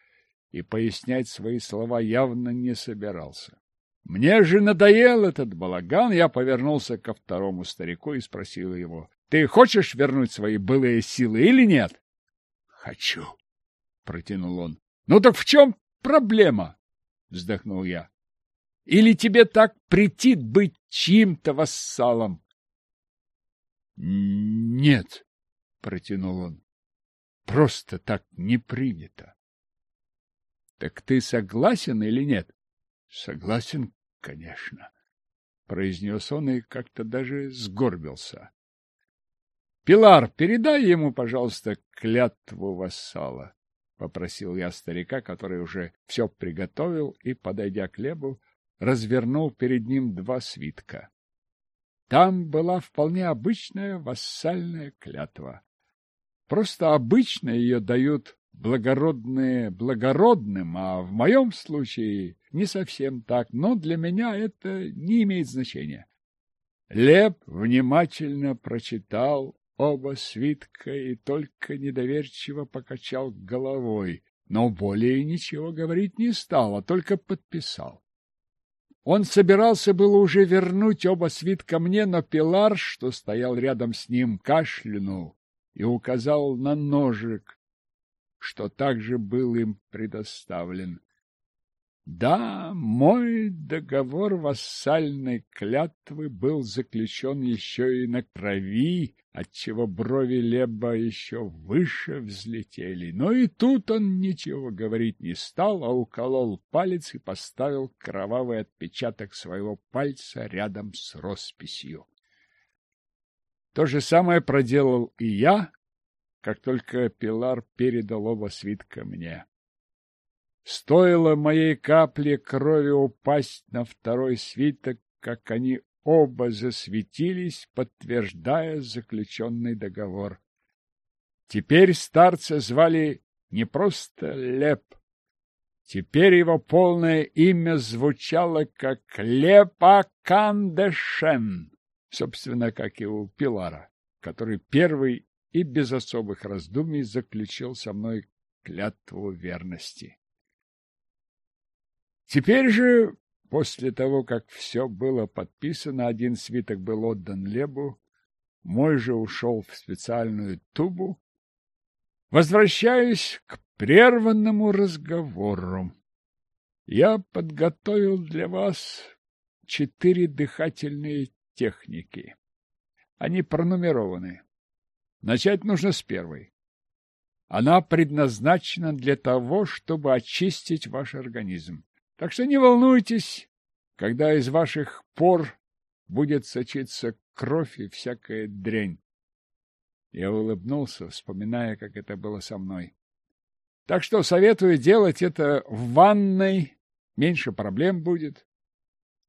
и пояснять свои слова явно не собирался. Мне же надоел этот балаган, я повернулся ко второму старику и спросил его, «Ты хочешь вернуть свои былые силы или нет?» хочу, протянул он. Ну так в чем проблема? вздохнул я. Или тебе так претит быть чьим-то вассалом? Нет, протянул он. Просто так не принято. Так ты согласен или нет? Согласен, конечно, произнес он и как-то даже сгорбился. Пилар, передай ему, пожалуйста, клятву вассала, — попросил я старика, который уже все приготовил, и, подойдя к Лебу, развернул перед ним два свитка. Там была вполне обычная вассальная клятва. Просто обычно ее дают благородные благородным, а в моем случае не совсем так, но для меня это не имеет значения. Леб внимательно прочитал оба свитка и только недоверчиво покачал головой, но более ничего говорить не стал, а только подписал. Он собирался было уже вернуть оба свитка мне, но Пилар, что стоял рядом с ним, кашлянул и указал на ножик, что также был им предоставлен. Да, мой договор вассальной клятвы был заключен еще и на крови, отчего брови Леба еще выше взлетели. Но и тут он ничего говорить не стал, а уколол палец и поставил кровавый отпечаток своего пальца рядом с росписью. То же самое проделал и я, как только Пилар передал оба свитка мне. Стоило моей капле крови упасть на второй свиток, как они оба засветились, подтверждая заключенный договор. Теперь старца звали не просто Леп. Теперь его полное имя звучало как Лепакандешен, собственно, как и у Пилара, который первый и без особых раздумий заключил со мной клятву верности. Теперь же, после того, как все было подписано, один свиток был отдан Лебу, мой же ушел в специальную тубу. Возвращаюсь к прерванному разговору. Я подготовил для вас четыре дыхательные техники. Они пронумерованы. Начать нужно с первой. Она предназначена для того, чтобы очистить ваш организм. Так что не волнуйтесь, когда из ваших пор будет сочиться кровь и всякая дрянь. Я улыбнулся, вспоминая, как это было со мной. Так что советую делать это в ванной, меньше проблем будет.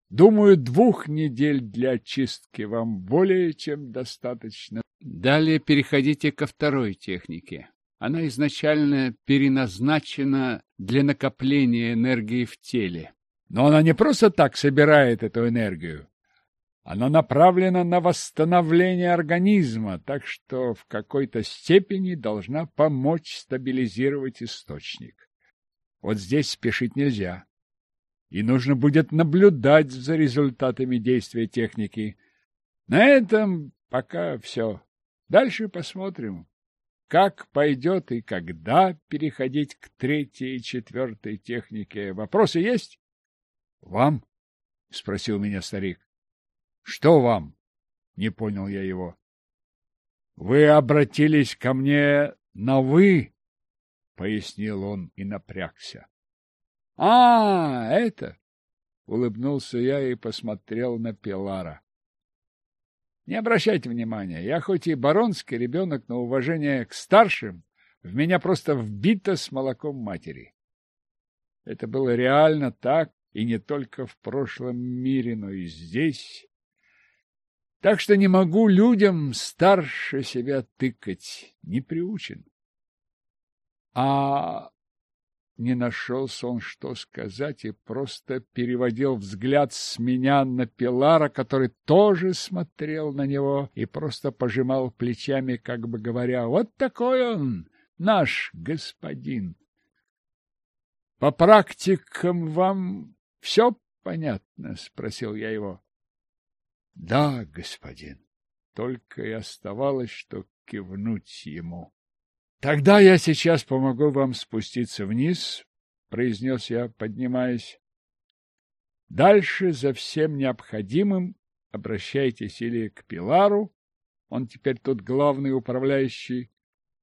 Думаю, двух недель для очистки вам более чем достаточно. Далее переходите ко второй технике. Она изначально переназначена для накопления энергии в теле. Но она не просто так собирает эту энергию. Она направлена на восстановление организма, так что в какой-то степени должна помочь стабилизировать источник. Вот здесь спешить нельзя. И нужно будет наблюдать за результатами действия техники. На этом пока все. Дальше посмотрим, как пойдет и когда переходить к третьей и четвертой технике. Вопросы есть? — Вам? — спросил меня старик. — Что вам? — не понял я его. — Вы обратились ко мне на «вы», — пояснил он и напрягся. — А, это! — улыбнулся я и посмотрел на Пилара. — Не обращайте внимания, я хоть и баронский ребенок, но уважение к старшим в меня просто вбито с молоком матери. Это было реально так, и не только в прошлом мире, но и здесь. Так что не могу людям старше себя тыкать, не приучен. А не нашелся он, что сказать, и просто переводил взгляд с меня на Пилара, который тоже смотрел на него и просто пожимал плечами, как бы говоря, «Вот такой он, наш господин». По практикам вам все понятно? — спросил я его. — Да, господин. Только и оставалось, что кивнуть ему. — Тогда я сейчас помогу вам спуститься вниз, — произнес я, поднимаясь. Дальше за всем необходимым обращайтесь или к Пилару, он теперь тут главный управляющий,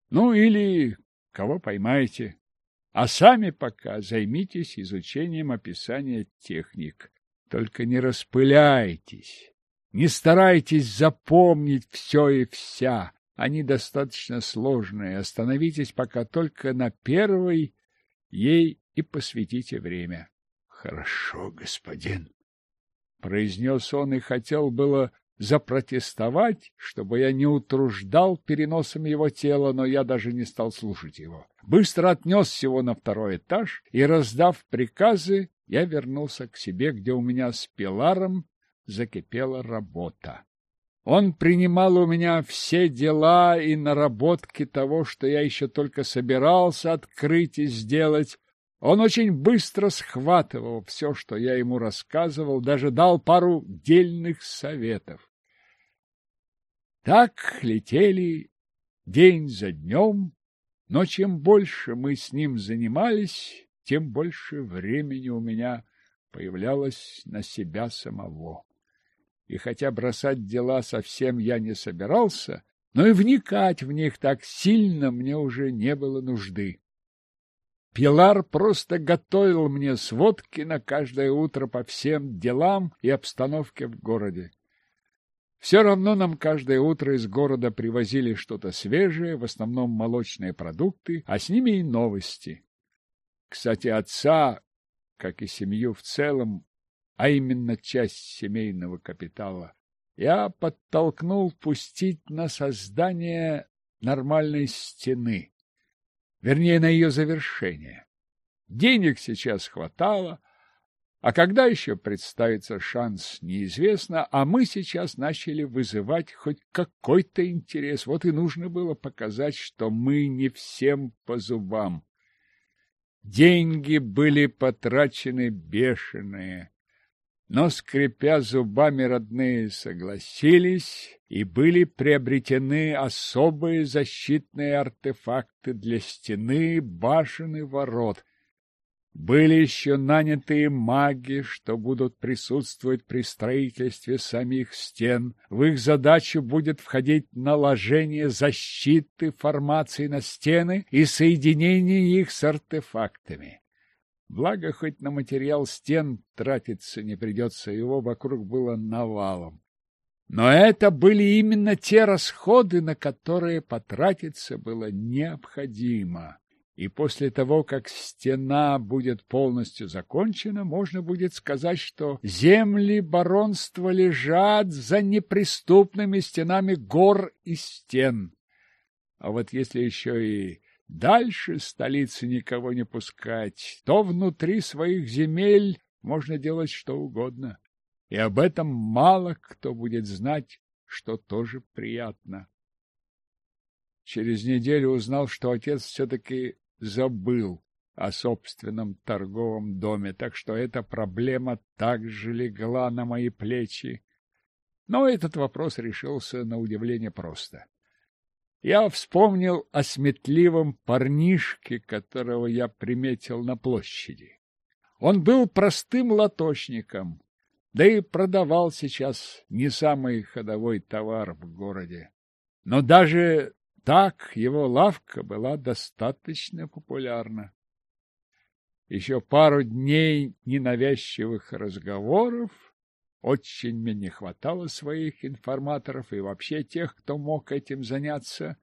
ну или кого поймаете. А сами пока займитесь изучением описания техник. Только не распыляйтесь, не старайтесь запомнить все и вся. Они достаточно сложные. Остановитесь пока только на первой, ей и посвятите время. — Хорошо, господин, — произнес он и хотел было запротестовать, чтобы я не утруждал переносом его тела, но я даже не стал слушать его. Быстро отнес его на второй этаж и, раздав приказы, я вернулся к себе, где у меня с Пиларом закипела работа. Он принимал у меня все дела и наработки того, что я еще только собирался открыть и сделать. Он очень быстро схватывал все, что я ему рассказывал, даже дал пару дельных советов. Так летели день за днем, но чем больше мы с ним занимались, тем больше времени у меня появлялось на себя самого. И хотя бросать дела совсем я не собирался, но и вникать в них так сильно мне уже не было нужды. Пилар просто готовил мне сводки на каждое утро по всем делам и обстановке в городе. Все равно нам каждое утро из города привозили что-то свежее, в основном молочные продукты, а с ними и новости. Кстати, отца, как и семью в целом, а именно часть семейного капитала, я подтолкнул пустить на создание нормальной стены, вернее, на ее завершение. Денег сейчас хватало, а когда еще представится шанс, неизвестно, а мы сейчас начали вызывать хоть какой-то интерес. Вот и нужно было показать, что мы не всем по зубам. Деньги были потрачены бешеные, но, скрипя зубами, родные согласились, и были приобретены особые защитные артефакты для стены, башен и ворот — были еще нанятые маги, что будут присутствовать при строительстве самих стен. В их задачу будет входить наложение защиты формации на стены и соединение их с артефактами. Благо, хоть на материал стен тратиться не придется, его вокруг было навалом. Но это были именно те расходы, на которые потратиться было необходимо. и после того, как стена будет полностью закончена, можно будет сказать, что земли баронства лежат за неприступными стенами гор и стен. А вот если еще и дальше столицы никого не пускать, то внутри своих земель можно делать что угодно. И об этом мало кто будет знать, что тоже приятно. Через неделю узнал, что отец все-таки забыл о собственном торговом доме, так что эта проблема также легла на мои плечи. Но этот вопрос решился на удивление просто. Я вспомнил о сметливом парнишке, которого я приметил на площади. Он был простым лоточником, да и продавал сейчас не самый ходовой товар в городе. Но даже так его лавка была достаточно популярна. Еще пару дней ненавязчивых разговоров, очень мне не хватало своих информаторов и вообще тех, кто мог этим заняться.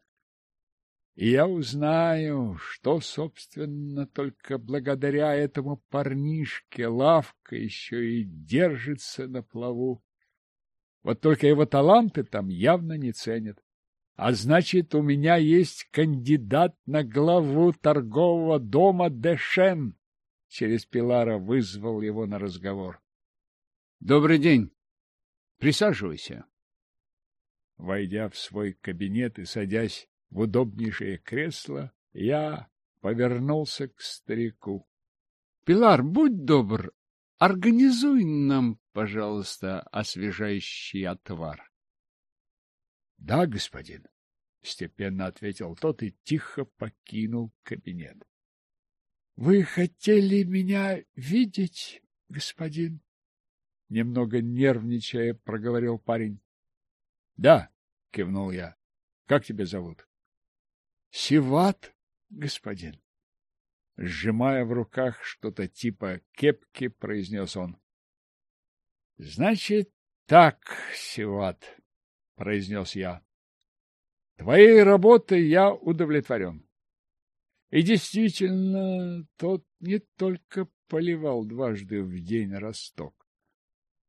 И я узнаю, что, собственно, только благодаря этому парнишке лавка еще и держится на плаву. Вот только его таланты там явно не ценят. А значит, у меня есть кандидат на главу торгового дома Дэшен. Через Пилара вызвал его на разговор. — Добрый день. Присаживайся. Войдя в свой кабинет и садясь в удобнейшее кресло, я повернулся к старику. — Пилар, будь добр, организуй нам, пожалуйста, освежающий отвар. — Да, господин, — степенно ответил тот и тихо покинул кабинет. — Вы хотели меня видеть, господин? Немного нервничая, проговорил парень. — Да, — кивнул я. — Как тебя зовут? — Сиват, господин. Сжимая в руках что-то типа кепки, произнес он. — Значит так, Сиват, произнес я. Твоей работой я удовлетворен. И действительно, тот не только поливал дважды в день росток.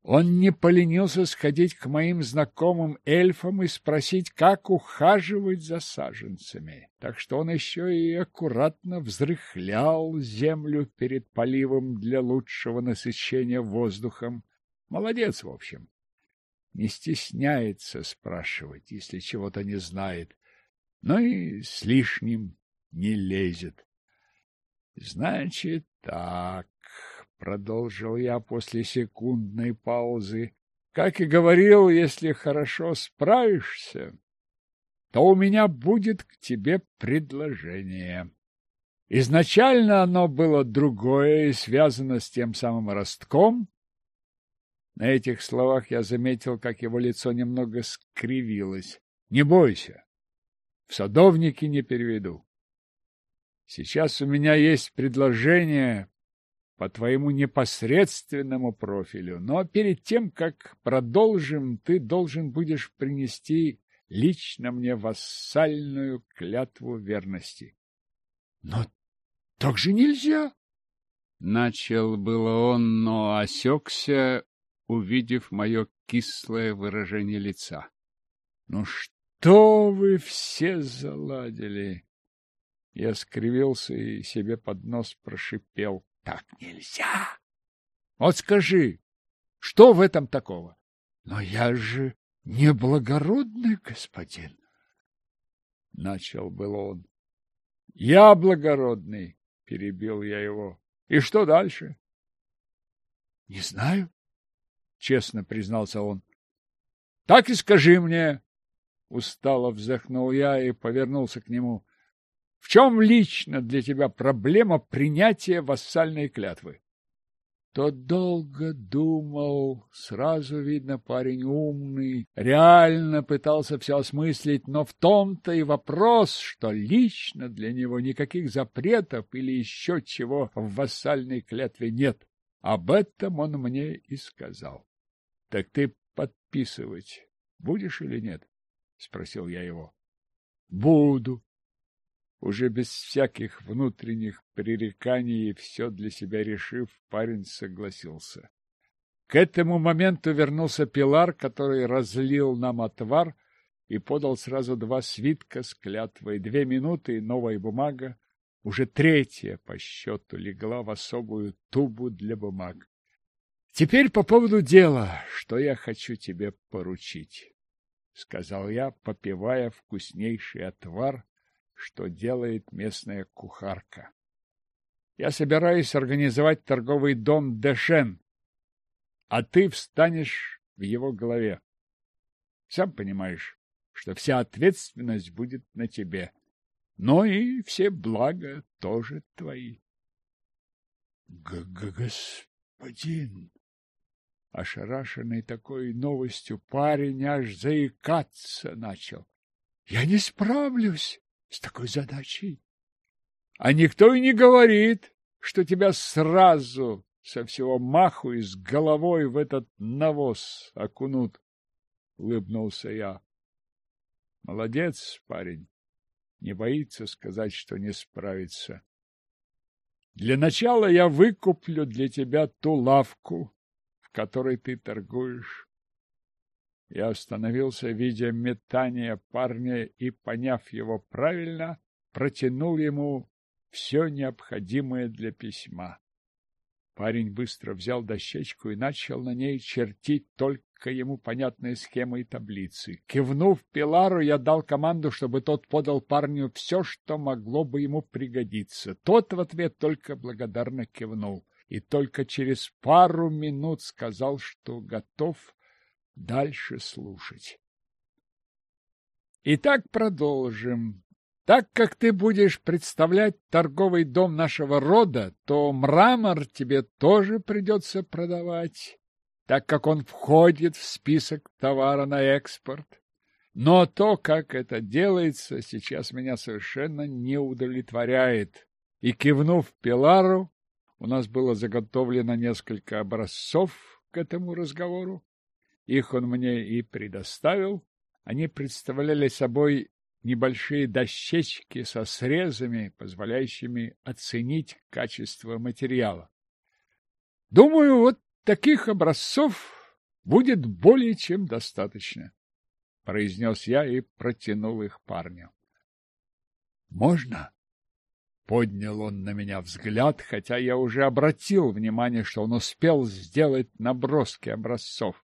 Он не поленился сходить к моим знакомым эльфам и спросить, как ухаживать за саженцами. Так что он еще и аккуратно взрыхлял землю перед поливом для лучшего насыщения воздухом. Молодец, в общем не стесняется спрашивать, если чего-то не знает, но и с лишним не лезет. — Значит так, — продолжил я после секундной паузы, — как и говорил, если хорошо справишься, то у меня будет к тебе предложение. Изначально оно было другое и связано с тем самым ростком, на этих словах я заметил, как его лицо немного скривилось. Не бойся, в садовники не переведу. Сейчас у меня есть предложение по твоему непосредственному профилю, но перед тем, как продолжим, ты должен будешь принести лично мне вассальную клятву верности. — Но так же нельзя! Начал было он, но осекся, увидев мое кислое выражение лица. — Ну что вы все заладили? Я скривился и себе под нос прошипел. — Так нельзя! Вот скажи, что в этом такого? — Но я же неблагородный господин. Начал был он. — Я благородный, — перебил я его. — И что дальше? — Не знаю честно признался он. — Так и скажи мне. Устало вздохнул я и повернулся к нему. — В чем лично для тебя проблема принятия вассальной клятвы? Тот долго думал, сразу видно, парень умный, реально пытался все осмыслить, но в том-то и вопрос, что лично для него никаких запретов или еще чего в вассальной клятве нет. Об этом он мне и сказал. — Так ты подписывать будешь или нет? — спросил я его. — Буду. Уже без всяких внутренних пререканий и все для себя решив, парень согласился. К этому моменту вернулся Пилар, который разлил нам отвар и подал сразу два свитка с клятвой. Две минуты и новая бумага, уже третья по счету, легла в особую тубу для бумаг. Теперь по поводу дела, что я хочу тебе поручить, — сказал я, попивая вкуснейший отвар, что делает местная кухарка. Я собираюсь организовать торговый дом Дэшен, а ты встанешь в его голове. Сам понимаешь, что вся ответственность будет на тебе, но и все блага тоже твои. — Господин! Ошарашенный такой новостью парень аж заикаться начал. Я не справлюсь с такой задачей. А никто и не говорит, что тебя сразу со всего маху и с головой в этот навоз окунут. Улыбнулся я. Молодец, парень. Не боится сказать, что не справится. Для начала я выкуплю для тебя ту лавку, которой ты торгуешь. Я остановился, видя метание парня, и, поняв его правильно, протянул ему все необходимое для письма. Парень быстро взял дощечку и начал на ней чертить только ему понятные схемы и таблицы. Кивнув Пилару, я дал команду, чтобы тот подал парню все, что могло бы ему пригодиться. Тот в ответ только благодарно кивнул и только через пару минут сказал, что готов дальше слушать. Итак, продолжим. Так как ты будешь представлять торговый дом нашего рода, то мрамор тебе тоже придется продавать, так как он входит в список товара на экспорт. Но то, как это делается, сейчас меня совершенно не удовлетворяет. И, кивнув Пилару, у нас было заготовлено несколько образцов к этому разговору. Их он мне и предоставил. Они представляли собой небольшие дощечки со срезами, позволяющими оценить качество материала. Думаю, вот таких образцов будет более чем достаточно, — произнес я и протянул их парню. — Можно? Поднял он на меня взгляд, хотя я уже обратил внимание, что он успел сделать наброски образцов. —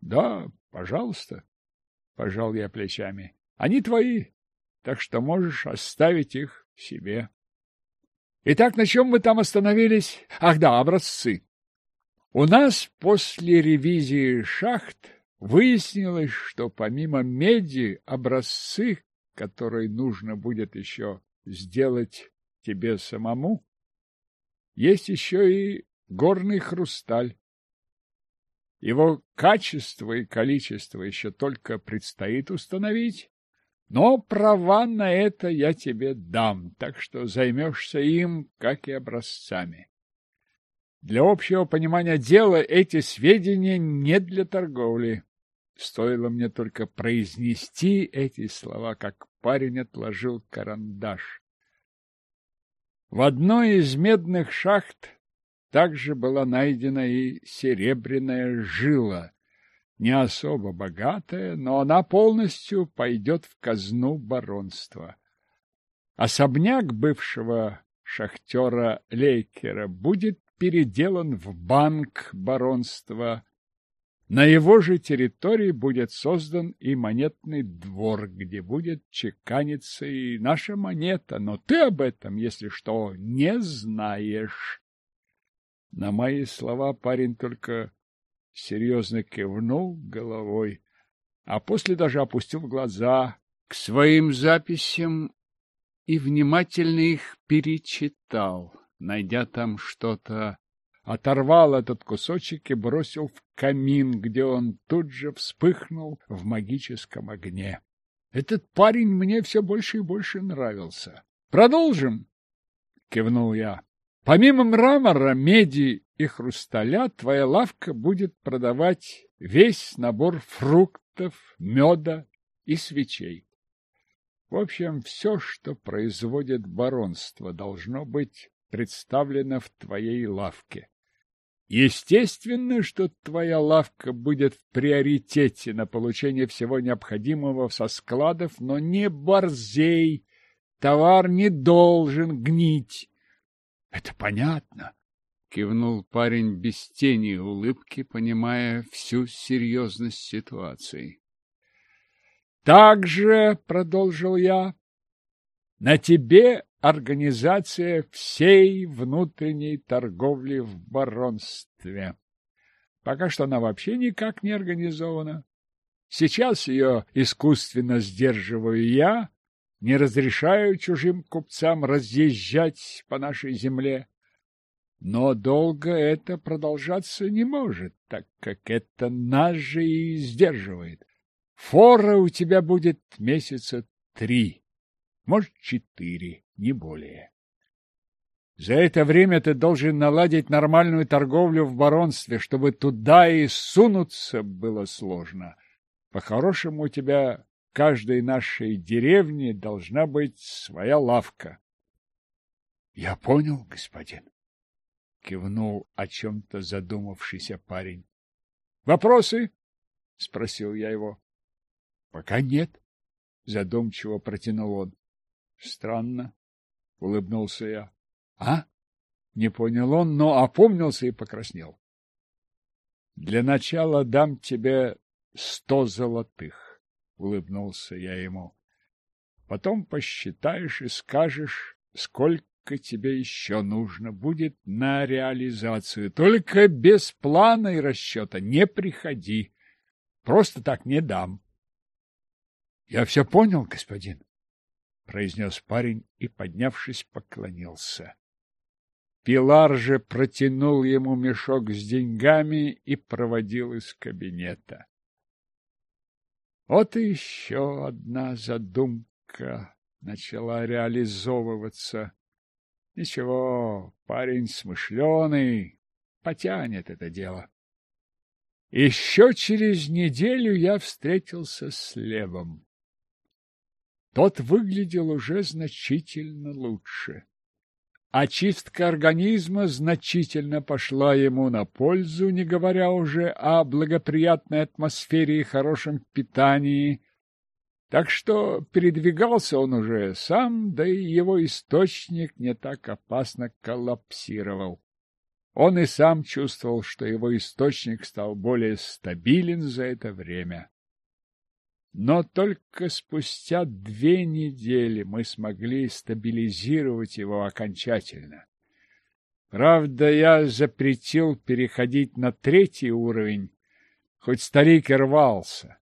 Да, пожалуйста, — пожал я плечами. — Они твои, так что можешь оставить их себе. Итак, на чем мы там остановились? Ах да, образцы. У нас после ревизии шахт выяснилось, что помимо меди образцы, которые нужно будет еще сделать тебе самому. Есть еще и горный хрусталь. Его качество и количество еще только предстоит установить, но права на это я тебе дам, так что займешься им, как и образцами. Для общего понимания дела эти сведения не для торговли. Стоило мне только произнести эти слова, как парень отложил карандаш. В одной из медных шахт также была найдена и серебряная жила, не особо богатая, но она полностью пойдет в казну баронства. Особняк бывшего шахтера Лейкера будет переделан в банк баронства на его же территории будет создан и монетный двор, где будет чеканиться и наша монета, но ты об этом, если что, не знаешь. На мои слова парень только серьезно кивнул головой, а после даже опустил глаза к своим записям и внимательно их перечитал, найдя там что-то оторвал этот кусочек и бросил в камин, где он тут же вспыхнул в магическом огне. Этот парень мне все больше и больше нравился. Продолжим, кивнул я. Помимо мрамора, меди и хрусталя, твоя лавка будет продавать весь набор фруктов, меда и свечей. В общем, все, что производит баронство, должно быть представлено в твоей лавке. Естественно, что твоя лавка будет в приоритете на получение всего необходимого со складов, но не борзей, товар не должен гнить. — Это понятно, — кивнул парень без тени улыбки, понимая всю серьезность ситуации. — Также, — продолжил я, — на тебе организация всей внутренней торговли в баронстве. Пока что она вообще никак не организована. Сейчас ее искусственно сдерживаю я, не разрешаю чужим купцам разъезжать по нашей земле. Но долго это продолжаться не может, так как это нас же и сдерживает. Фора у тебя будет месяца три, может, четыре не более. За это время ты должен наладить нормальную торговлю в баронстве, чтобы туда и сунуться было сложно. По-хорошему, у тебя каждой нашей деревне должна быть своя лавка. — Я понял, господин, — кивнул о чем-то задумавшийся парень. — Вопросы? — спросил я его. — Пока нет, — задумчиво протянул он. — Странно. — улыбнулся я. — А? — не понял он, но опомнился и покраснел. — Для начала дам тебе сто золотых, — улыбнулся я ему. — Потом посчитаешь и скажешь, сколько тебе еще нужно будет на реализацию. Только без плана и расчета не приходи. Просто так не дам. — Я все понял, господин произнес парень и, поднявшись, поклонился. Пилар же протянул ему мешок с деньгами и проводил из кабинета. Вот еще одна задумка начала реализовываться. Ничего, парень смышленый, потянет это дело. Еще через неделю я встретился с Левом. Тот выглядел уже значительно лучше. Очистка организма значительно пошла ему на пользу, не говоря уже о благоприятной атмосфере и хорошем питании. Так что передвигался он уже сам, да и его источник не так опасно коллапсировал. Он и сам чувствовал, что его источник стал более стабилен за это время. Но только спустя две недели мы смогли стабилизировать его окончательно. Правда, я запретил переходить на третий уровень, хоть старик и рвался.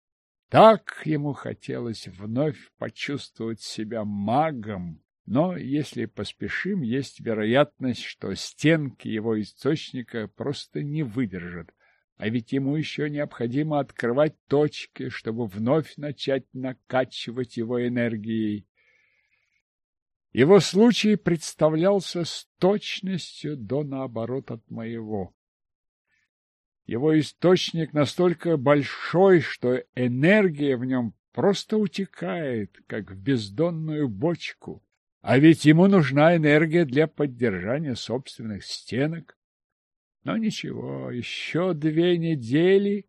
Так ему хотелось вновь почувствовать себя магом, но если поспешим, есть вероятность, что стенки его источника просто не выдержат, а ведь ему еще необходимо открывать точки, чтобы вновь начать накачивать его энергией. Его случай представлялся с точностью до наоборот от моего. Его источник настолько большой, что энергия в нем просто утекает, как в бездонную бочку. А ведь ему нужна энергия для поддержания собственных стенок. Но ничего, еще две недели,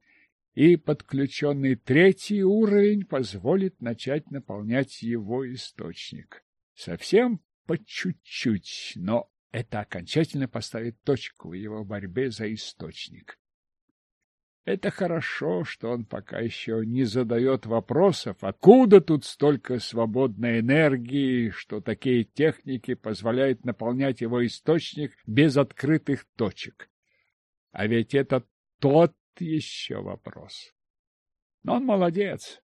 и подключенный третий уровень позволит начать наполнять его источник. Совсем по чуть-чуть, но это окончательно поставит точку в его борьбе за источник. Это хорошо, что он пока еще не задает вопросов, откуда тут столько свободной энергии, что такие техники позволяют наполнять его источник без открытых точек. А ведь это тот еще вопрос. Но он молодец.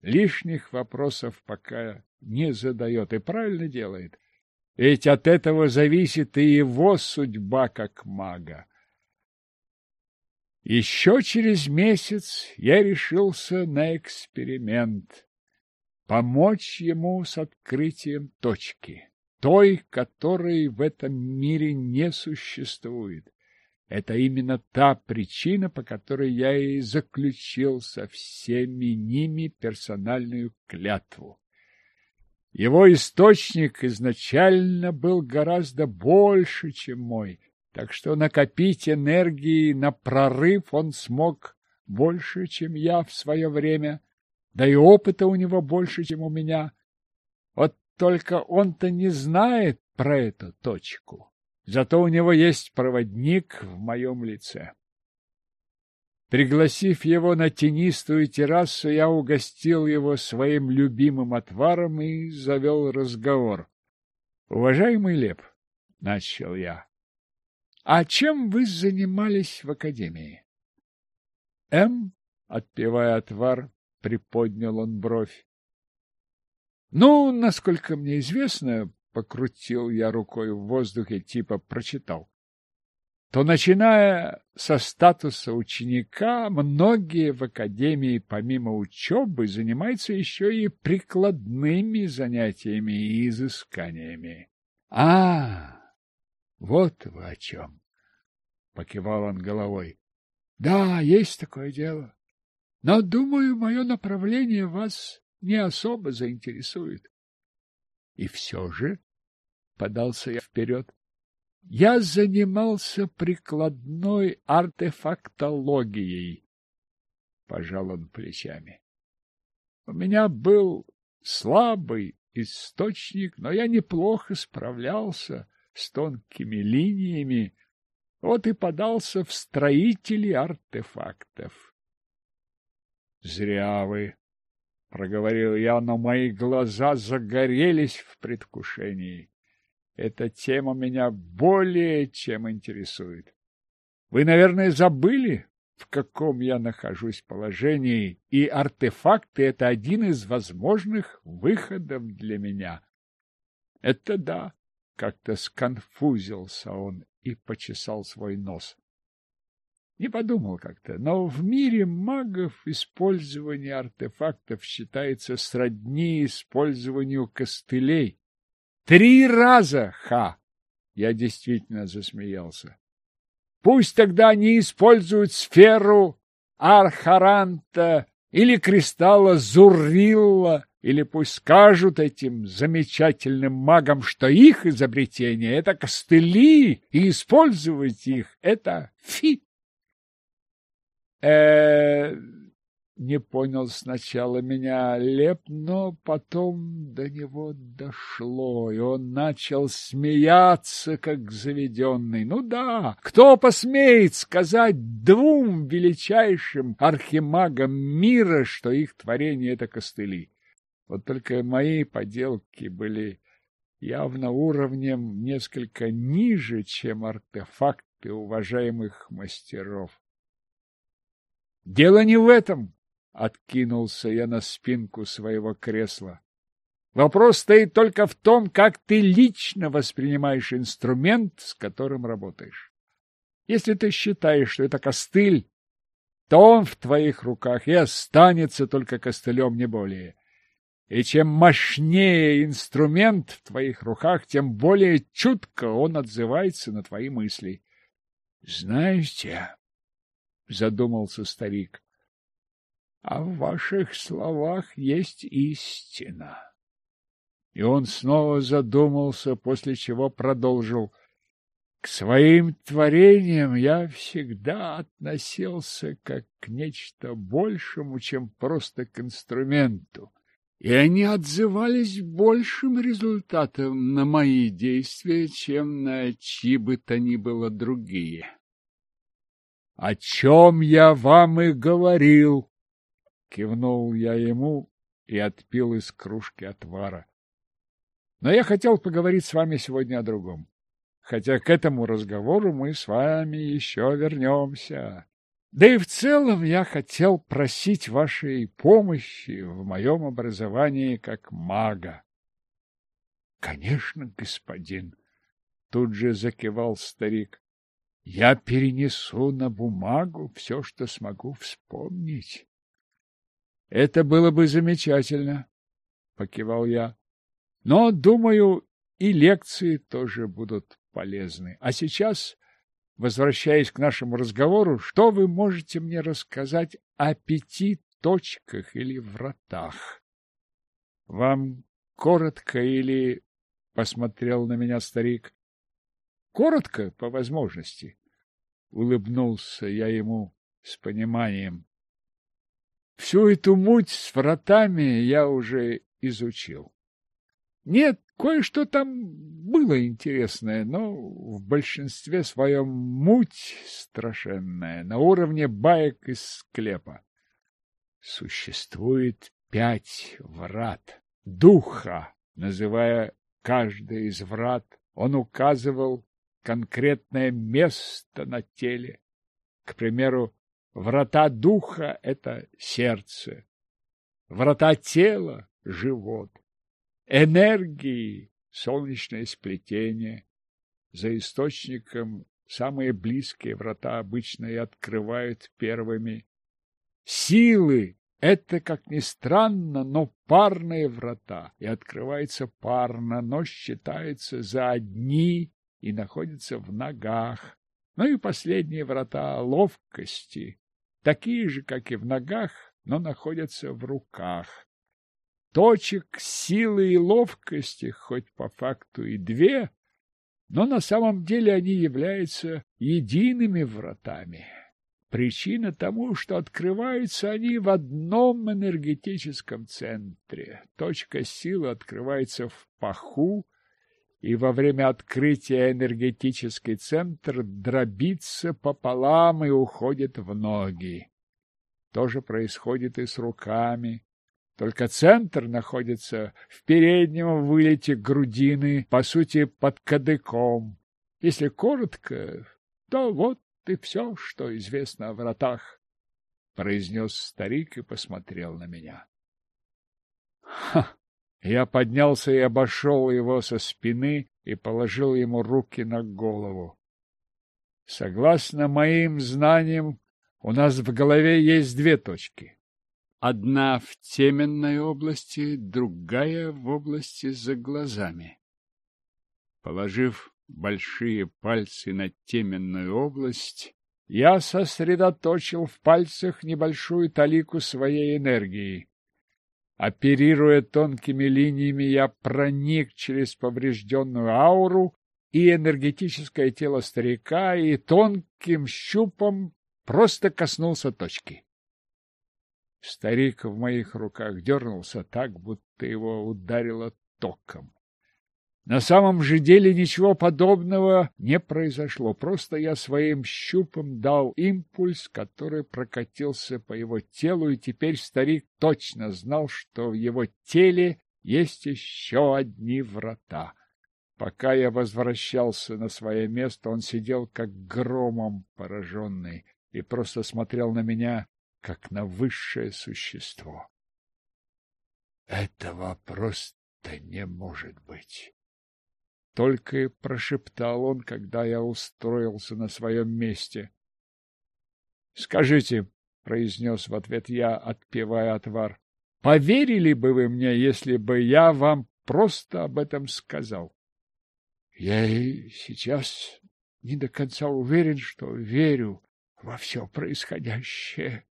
Лишних вопросов пока не задает и правильно делает. Ведь от этого зависит и его судьба как мага. Еще через месяц я решился на эксперимент. Помочь ему с открытием точки, той, которой в этом мире не существует. Это именно та причина, по которой я и заключил со всеми ними персональную клятву. Его источник изначально был гораздо больше, чем мой, так что накопить энергии на прорыв он смог больше, чем я в свое время, да и опыта у него больше, чем у меня. Вот только он-то не знает про эту точку. Зато у него есть проводник в моем лице. Пригласив его на тенистую террасу, я угостил его своим любимым отваром и завел разговор. — Уважаемый Леп, — начал я, — а чем вы занимались в академии? М, отпивая отвар, приподнял он бровь. — Ну, насколько мне известно, — покрутил я рукой в воздухе, типа прочитал то, начиная со статуса ученика, многие в академии помимо учебы занимаются еще и прикладными занятиями и изысканиями. — А, вот вы о чем! — покивал он головой. — Да, есть такое дело. Но, думаю, мое направление вас не особо заинтересует. — И все же, — подался я вперед, я занимался прикладной артефактологией. Пожал он плечами. У меня был слабый источник, но я неплохо справлялся с тонкими линиями, вот и подался в строители артефактов. — Зря вы, — проговорил я, но мои глаза загорелись в предвкушении. Эта тема меня более чем интересует. Вы, наверное, забыли, в каком я нахожусь положении, и артефакты — это один из возможных выходов для меня. Это да, как-то сконфузился он и почесал свой нос. Не подумал как-то, но в мире магов использование артефактов считается сродни использованию костылей. Три раза, ха! Я действительно засмеялся. Пусть тогда они используют сферу Архаранта или кристалла Зуррилла, или пусть скажут этим замечательным магам, что их изобретение — это костыли, и использовать их — это фи. Э, не понял сначала меня Леп, но потом до него дошло, и он начал смеяться, как заведенный. Ну да, кто посмеет сказать двум величайшим архимагам мира, что их творение — это костыли? Вот только мои поделки были явно уровнем несколько ниже, чем артефакты уважаемых мастеров. Дело не в этом, Откинулся я на спинку своего кресла. Вопрос стоит только в том, как ты лично воспринимаешь инструмент, с которым работаешь. Если ты считаешь, что это костыль, то он в твоих руках и останется только костылем, не более. И чем мощнее инструмент в твоих руках, тем более чутко он отзывается на твои мысли. — Знаете, — задумался старик, а в ваших словах есть истина. И он снова задумался, после чего продолжил. К своим творениям я всегда относился как к нечто большему, чем просто к инструменту, и они отзывались большим результатом на мои действия, чем на чьи бы то ни было другие. — О чем я вам и говорил, Кивнул я ему и отпил из кружки отвара. Но я хотел поговорить с вами сегодня о другом. Хотя к этому разговору мы с вами еще вернемся. Да и в целом я хотел просить вашей помощи в моем образовании как мага. — Конечно, господин, — тут же закивал старик. — Я перенесу на бумагу все, что смогу вспомнить. Это было бы замечательно, покивал я. Но, думаю, и лекции тоже будут полезны. А сейчас, возвращаясь к нашему разговору, что вы можете мне рассказать о пяти точках или вратах? Вам коротко или... — посмотрел на меня старик. — Коротко, по возможности. Улыбнулся я ему с пониманием. Всю эту муть с вратами я уже изучил. Нет, кое-что там было интересное, но в большинстве своем муть страшенная, на уровне баек из склепа. Существует пять врат. Духа, называя каждый из врат, он указывал конкретное место на теле. К примеру, врата духа — это сердце, врата тела — живот, энергии — солнечное сплетение. За источником самые близкие врата обычно и открывают первыми. Силы — это, как ни странно, но парные врата, и открывается парно, но считается за одни и находится в ногах. Ну и последние врата ловкости, такие же, как и в ногах, но находятся в руках. Точек силы и ловкости, хоть по факту и две, но на самом деле они являются едиными вратами. Причина тому, что открываются они в одном энергетическом центре. Точка силы открывается в паху, и во время открытия энергетический центр дробится пополам и уходит в ноги. То же происходит и с руками. Только центр находится в переднем вылете грудины, по сути, под кадыком. Если коротко, то вот и все, что известно о вратах, — произнес старик и посмотрел на меня. — Ха! Я поднялся и обошел его со спины и положил ему руки на голову. Согласно моим знаниям, у нас в голове есть две точки. Одна в теменной области, другая в области за глазами. Положив большие пальцы на теменную область, я сосредоточил в пальцах небольшую талику своей энергии. Оперируя тонкими линиями, я проник через поврежденную ауру и энергетическое тело старика и тонким щупом просто коснулся точки. Старик в моих руках дернулся так, будто его ударило током. На самом же деле ничего подобного не произошло. Просто я своим щупом дал импульс, который прокатился по его телу, и теперь старик точно знал, что в его теле есть еще одни врата. Пока я возвращался на свое место, он сидел как громом пораженный и просто смотрел на меня, как на высшее существо. Этого просто не может быть. Только и прошептал он, когда я устроился на своем месте. — Скажите, — произнес в ответ я, отпивая отвар, — поверили бы вы мне, если бы я вам просто об этом сказал? — Я и сейчас не до конца уверен, что верю во все происходящее,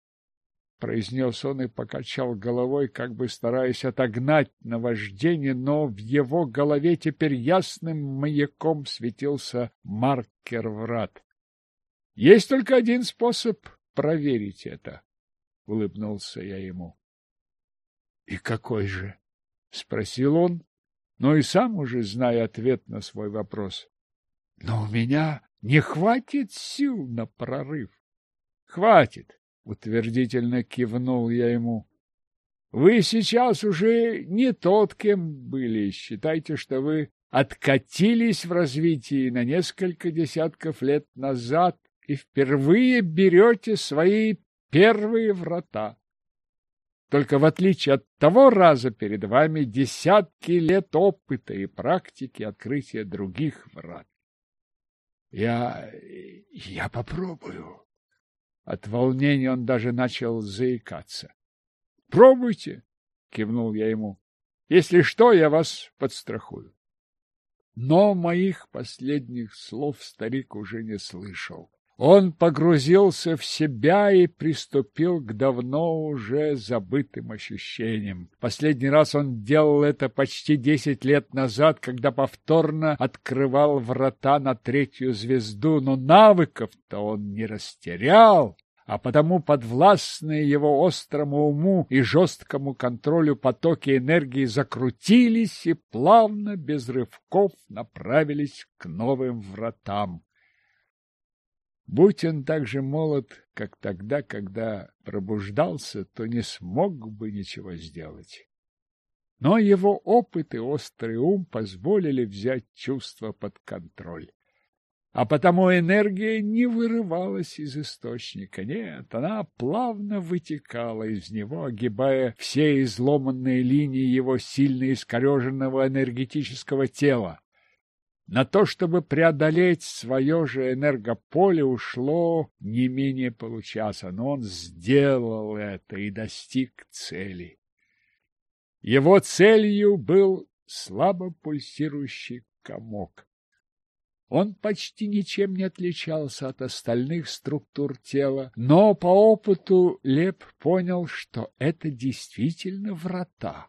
произнес он и покачал головой, как бы стараясь отогнать наваждение, но в его голове теперь ясным маяком светился маркер врат. — Есть только один способ проверить это, — улыбнулся я ему. — И какой же? — спросил он, но и сам уже зная ответ на свой вопрос. — Но у меня не хватит сил на прорыв. — Хватит, — утвердительно кивнул я ему. — Вы сейчас уже не тот, кем были. Считайте, что вы откатились в развитии на несколько десятков лет назад и впервые берете свои первые врата. Только в отличие от того раза перед вами десятки лет опыта и практики открытия других врат. Я... я попробую, от волнения он даже начал заикаться. — Пробуйте, — кивнул я ему. — Если что, я вас подстрахую. Но моих последних слов старик уже не слышал. Он погрузился в себя и приступил к давно уже забытым ощущениям. Последний раз он делал это почти десять лет назад, когда повторно открывал врата на третью звезду, но навыков-то он не растерял а потому подвластные его острому уму и жесткому контролю потоки энергии закрутились и плавно, без рывков, направились к новым вратам. Будь он так же молод, как тогда, когда пробуждался, то не смог бы ничего сделать. Но его опыт и острый ум позволили взять чувство под контроль. А потому энергия не вырывалась из источника. Нет, она плавно вытекала из него, огибая все изломанные линии его сильно искореженного энергетического тела. На то, чтобы преодолеть свое же энергополе, ушло не менее получаса, но он сделал это и достиг цели. Его целью был слабо пульсирующий комок. Он почти ничем не отличался от остальных структур тела, но по опыту Леп понял, что это действительно врата.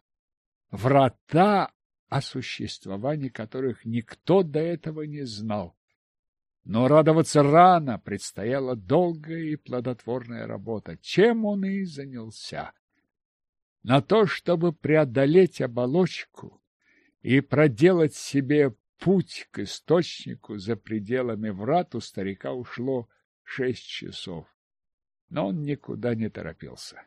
Врата, о существовании которых никто до этого не знал. Но радоваться рано предстояла долгая и плодотворная работа, чем он и занялся. На то, чтобы преодолеть оболочку и проделать себе путь к источнику за пределами врат у старика ушло шесть часов, но он никуда не торопился.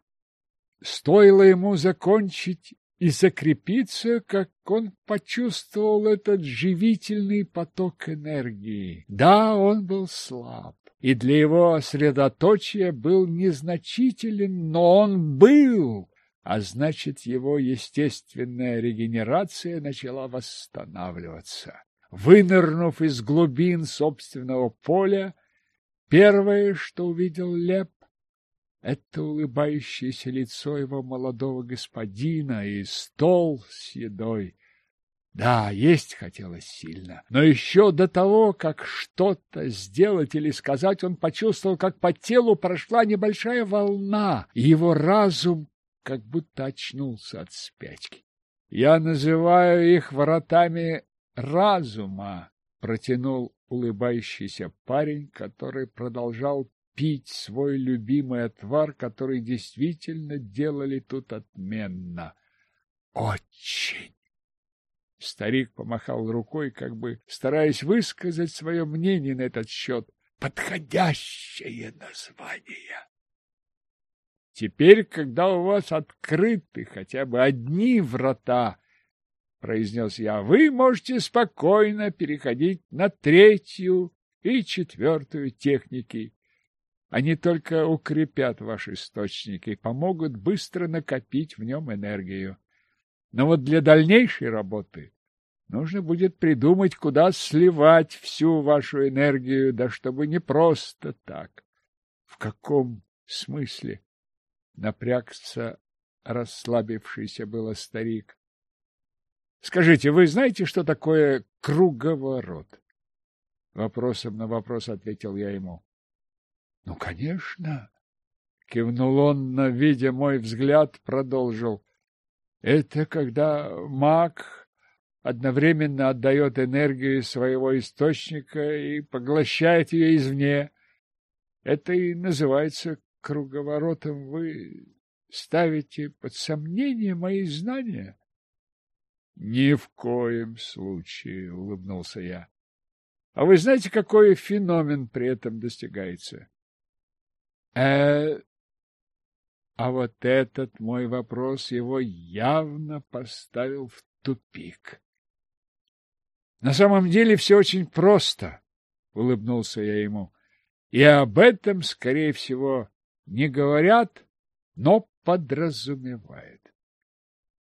Стоило ему закончить и закрепиться, как он почувствовал этот живительный поток энергии. Да, он был слаб, и для его средоточия был незначителен, но он был, а значит, его естественная регенерация начала восстанавливаться. Вынырнув из глубин собственного поля, первое, что увидел Леп, это улыбающееся лицо его молодого господина и стол с едой. Да, есть хотелось сильно, но еще до того, как что-то сделать или сказать, он почувствовал, как по телу прошла небольшая волна, и его разум как будто очнулся от спячки. Я называю их воротами разума, протянул улыбающийся парень, который продолжал пить свой любимый отвар, который действительно делали тут отменно. Очень! Старик помахал рукой, как бы стараясь высказать свое мнение на этот счет. Подходящее название! Теперь, когда у вас открыты хотя бы одни врата, — произнес я, — вы можете спокойно переходить на третью и четвертую техники. Они только укрепят ваш источник и помогут быстро накопить в нем энергию. Но вот для дальнейшей работы нужно будет придумать, куда сливать всю вашу энергию, да чтобы не просто так. В каком смысле? Напрягся расслабившийся было старик. Скажите, вы знаете, что такое круговорот? Вопросом на вопрос ответил я ему. — Ну, конечно. Кивнул он, но, видя мой взгляд, продолжил. — Это когда маг одновременно отдает энергию своего источника и поглощает ее извне. Это и называется круговоротом. Вы ставите под сомнение мои знания? — Ни в коем случае, — улыбнулся я. — А вы знаете, какой феномен при этом достигается? Э А вот этот мой вопрос его явно поставил в тупик. На самом деле все очень просто, улыбнулся я ему. И об этом, скорее всего, не говорят, но подразумевают.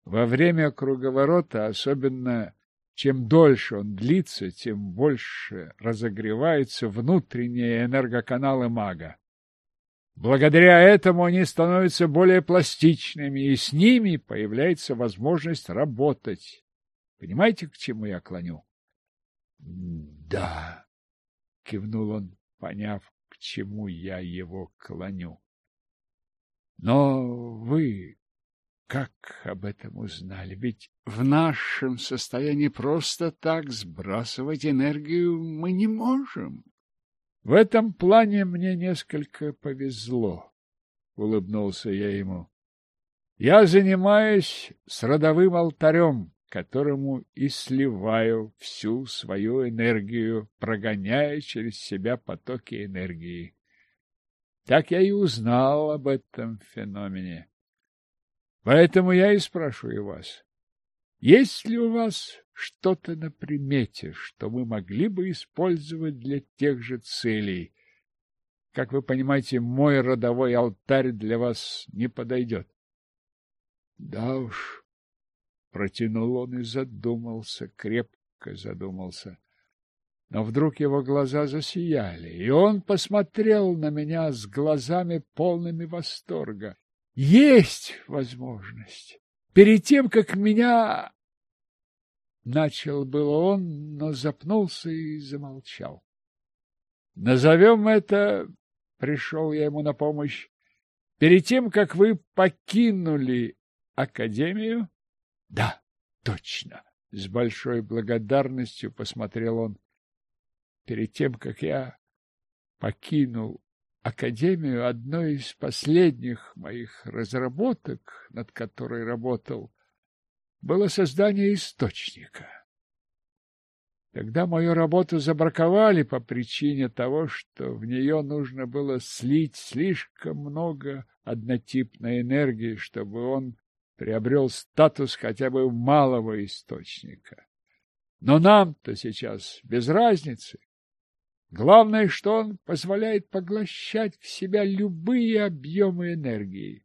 Во время круговорота, особенно чем дольше он длится, тем больше разогреваются внутренние энергоканалы мага. Благодаря этому они становятся более пластичными, и с ними появляется возможность работать. Понимаете, к чему я клоню? — Да, — кивнул он, поняв, к чему я его клоню. Но вы как об этом узнали? Ведь в нашем состоянии просто так сбрасывать энергию мы не можем. В этом плане мне несколько повезло, — улыбнулся я ему. Я занимаюсь с родовым алтарем, которому и сливаю всю свою энергию, прогоняя через себя потоки энергии. Так я и узнал об этом феномене. Поэтому я и спрашиваю вас, есть ли у вас что-то на примете, что мы могли бы использовать для тех же целей? Как вы понимаете, мой родовой алтарь для вас не подойдет. Да уж, протянул он и задумался, крепко задумался. Но вдруг его глаза засияли, и он посмотрел на меня с глазами полными восторга. Есть возможность. Перед тем, как меня... Начал было он, но запнулся и замолчал. Назовем это, пришел я ему на помощь, перед тем, как вы покинули Академию? Да, точно. С большой благодарностью посмотрел он. Перед тем, как я покинул Академию, одной из последних моих разработок, над которой работал, было создание источника. Тогда мою работу забраковали по причине того, что в нее нужно было слить слишком много однотипной энергии, чтобы он приобрел статус хотя бы малого источника. Но нам-то сейчас без разницы. Главное, что он позволяет поглощать в себя любые объемы энергии.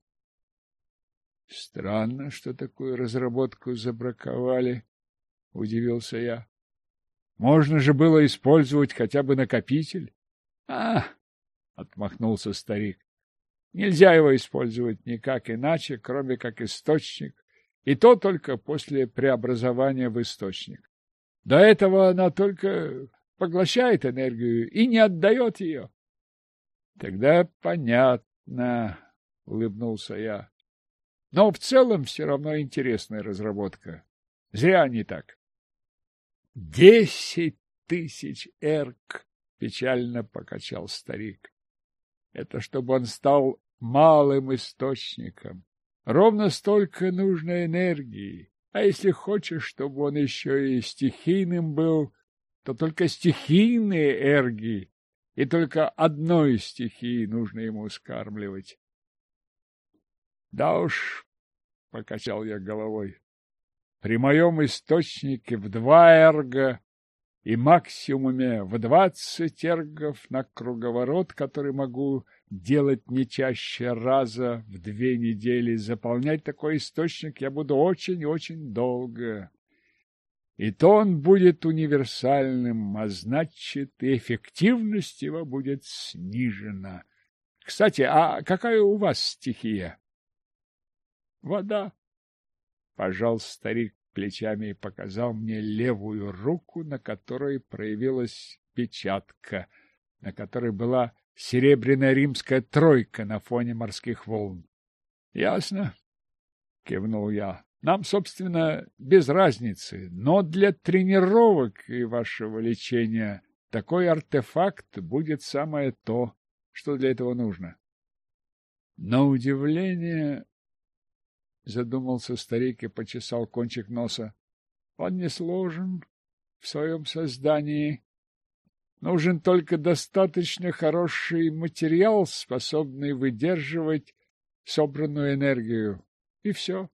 Странно, что такую разработку забраковали, — удивился я. Можно же было использовать хотя бы накопитель. — А, — отмахнулся старик, Нельзя его использовать никак иначе, кроме как источник, и то только после преобразования в источник. До этого она только поглощает энергию и не отдает ее. — Тогда понятно, — улыбнулся я. — Но в целом все равно интересная разработка. Зря не так. — Десять тысяч эрк! — печально покачал старик. Это чтобы он стал малым источником. Ровно столько нужно энергии. А если хочешь, чтобы он еще и стихийным был, то только стихийные эрги, и только одной стихии нужно ему скармливать. Да уж, — покачал я головой, — при моем источнике в два эрга и максимуме в двадцать эргов на круговорот, который могу делать не чаще раза в две недели. Заполнять такой источник я буду очень и очень долго. И то он будет универсальным, а значит, и эффективность его будет снижена. Кстати, а какая у вас стихия? Вода. Пожал старик плечами и показал мне левую руку, на которой проявилась печатка, на которой была серебряная римская тройка на фоне морских волн. — Ясно, — кивнул я. — Нам, собственно, без разницы, но для тренировок и вашего лечения такой артефакт будет самое то, что для этого нужно. На удивление задумался старик и почесал кончик носа. Он не сложен в своем создании. Нужен только достаточно хороший материал, способный выдерживать собранную энергию. И все.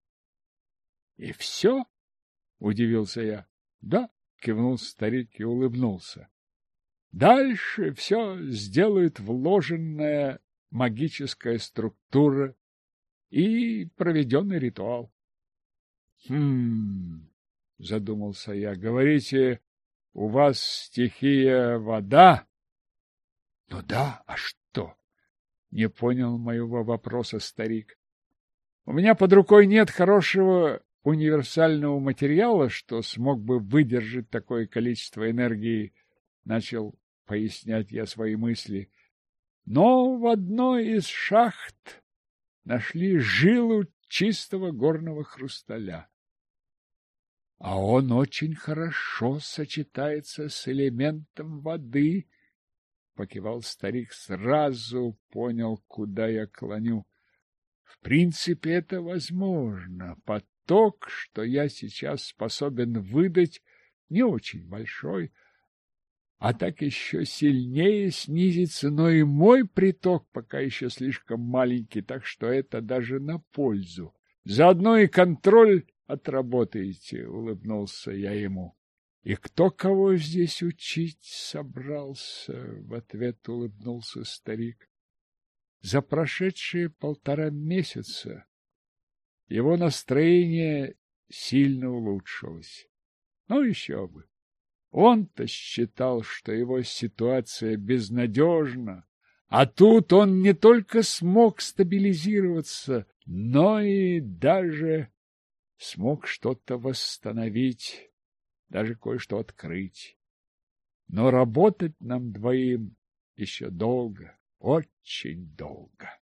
— И все? — удивился я. — Да, — кивнул старик и улыбнулся. — Дальше все сделает вложенная магическая структура и проведенный ритуал. — Хм, — задумался я, — говорите, у вас стихия вода? — Ну да, а что? — не понял моего вопроса старик. — У меня под рукой нет хорошего универсального материала, что смог бы выдержать такое количество энергии, — начал пояснять я свои мысли. Но в одной из шахт нашли жилу чистого горного хрусталя. А он очень хорошо сочетается с элементом воды, покивал старик, сразу понял, куда я клоню. В принципе, это возможно. Поток, что я сейчас способен выдать, не очень большой, а так еще сильнее снизится, но и мой приток пока еще слишком маленький, так что это даже на пользу. Заодно и контроль отработаете, — улыбнулся я ему. — И кто кого здесь учить собрался? — в ответ улыбнулся старик. За прошедшие полтора месяца его настроение сильно улучшилось. Ну, еще бы. Он-то считал, что его ситуация безнадежна, а тут он не только смог стабилизироваться, но и даже смог что-то восстановить, даже кое-что открыть. Но работать нам двоим еще долго, очень долго.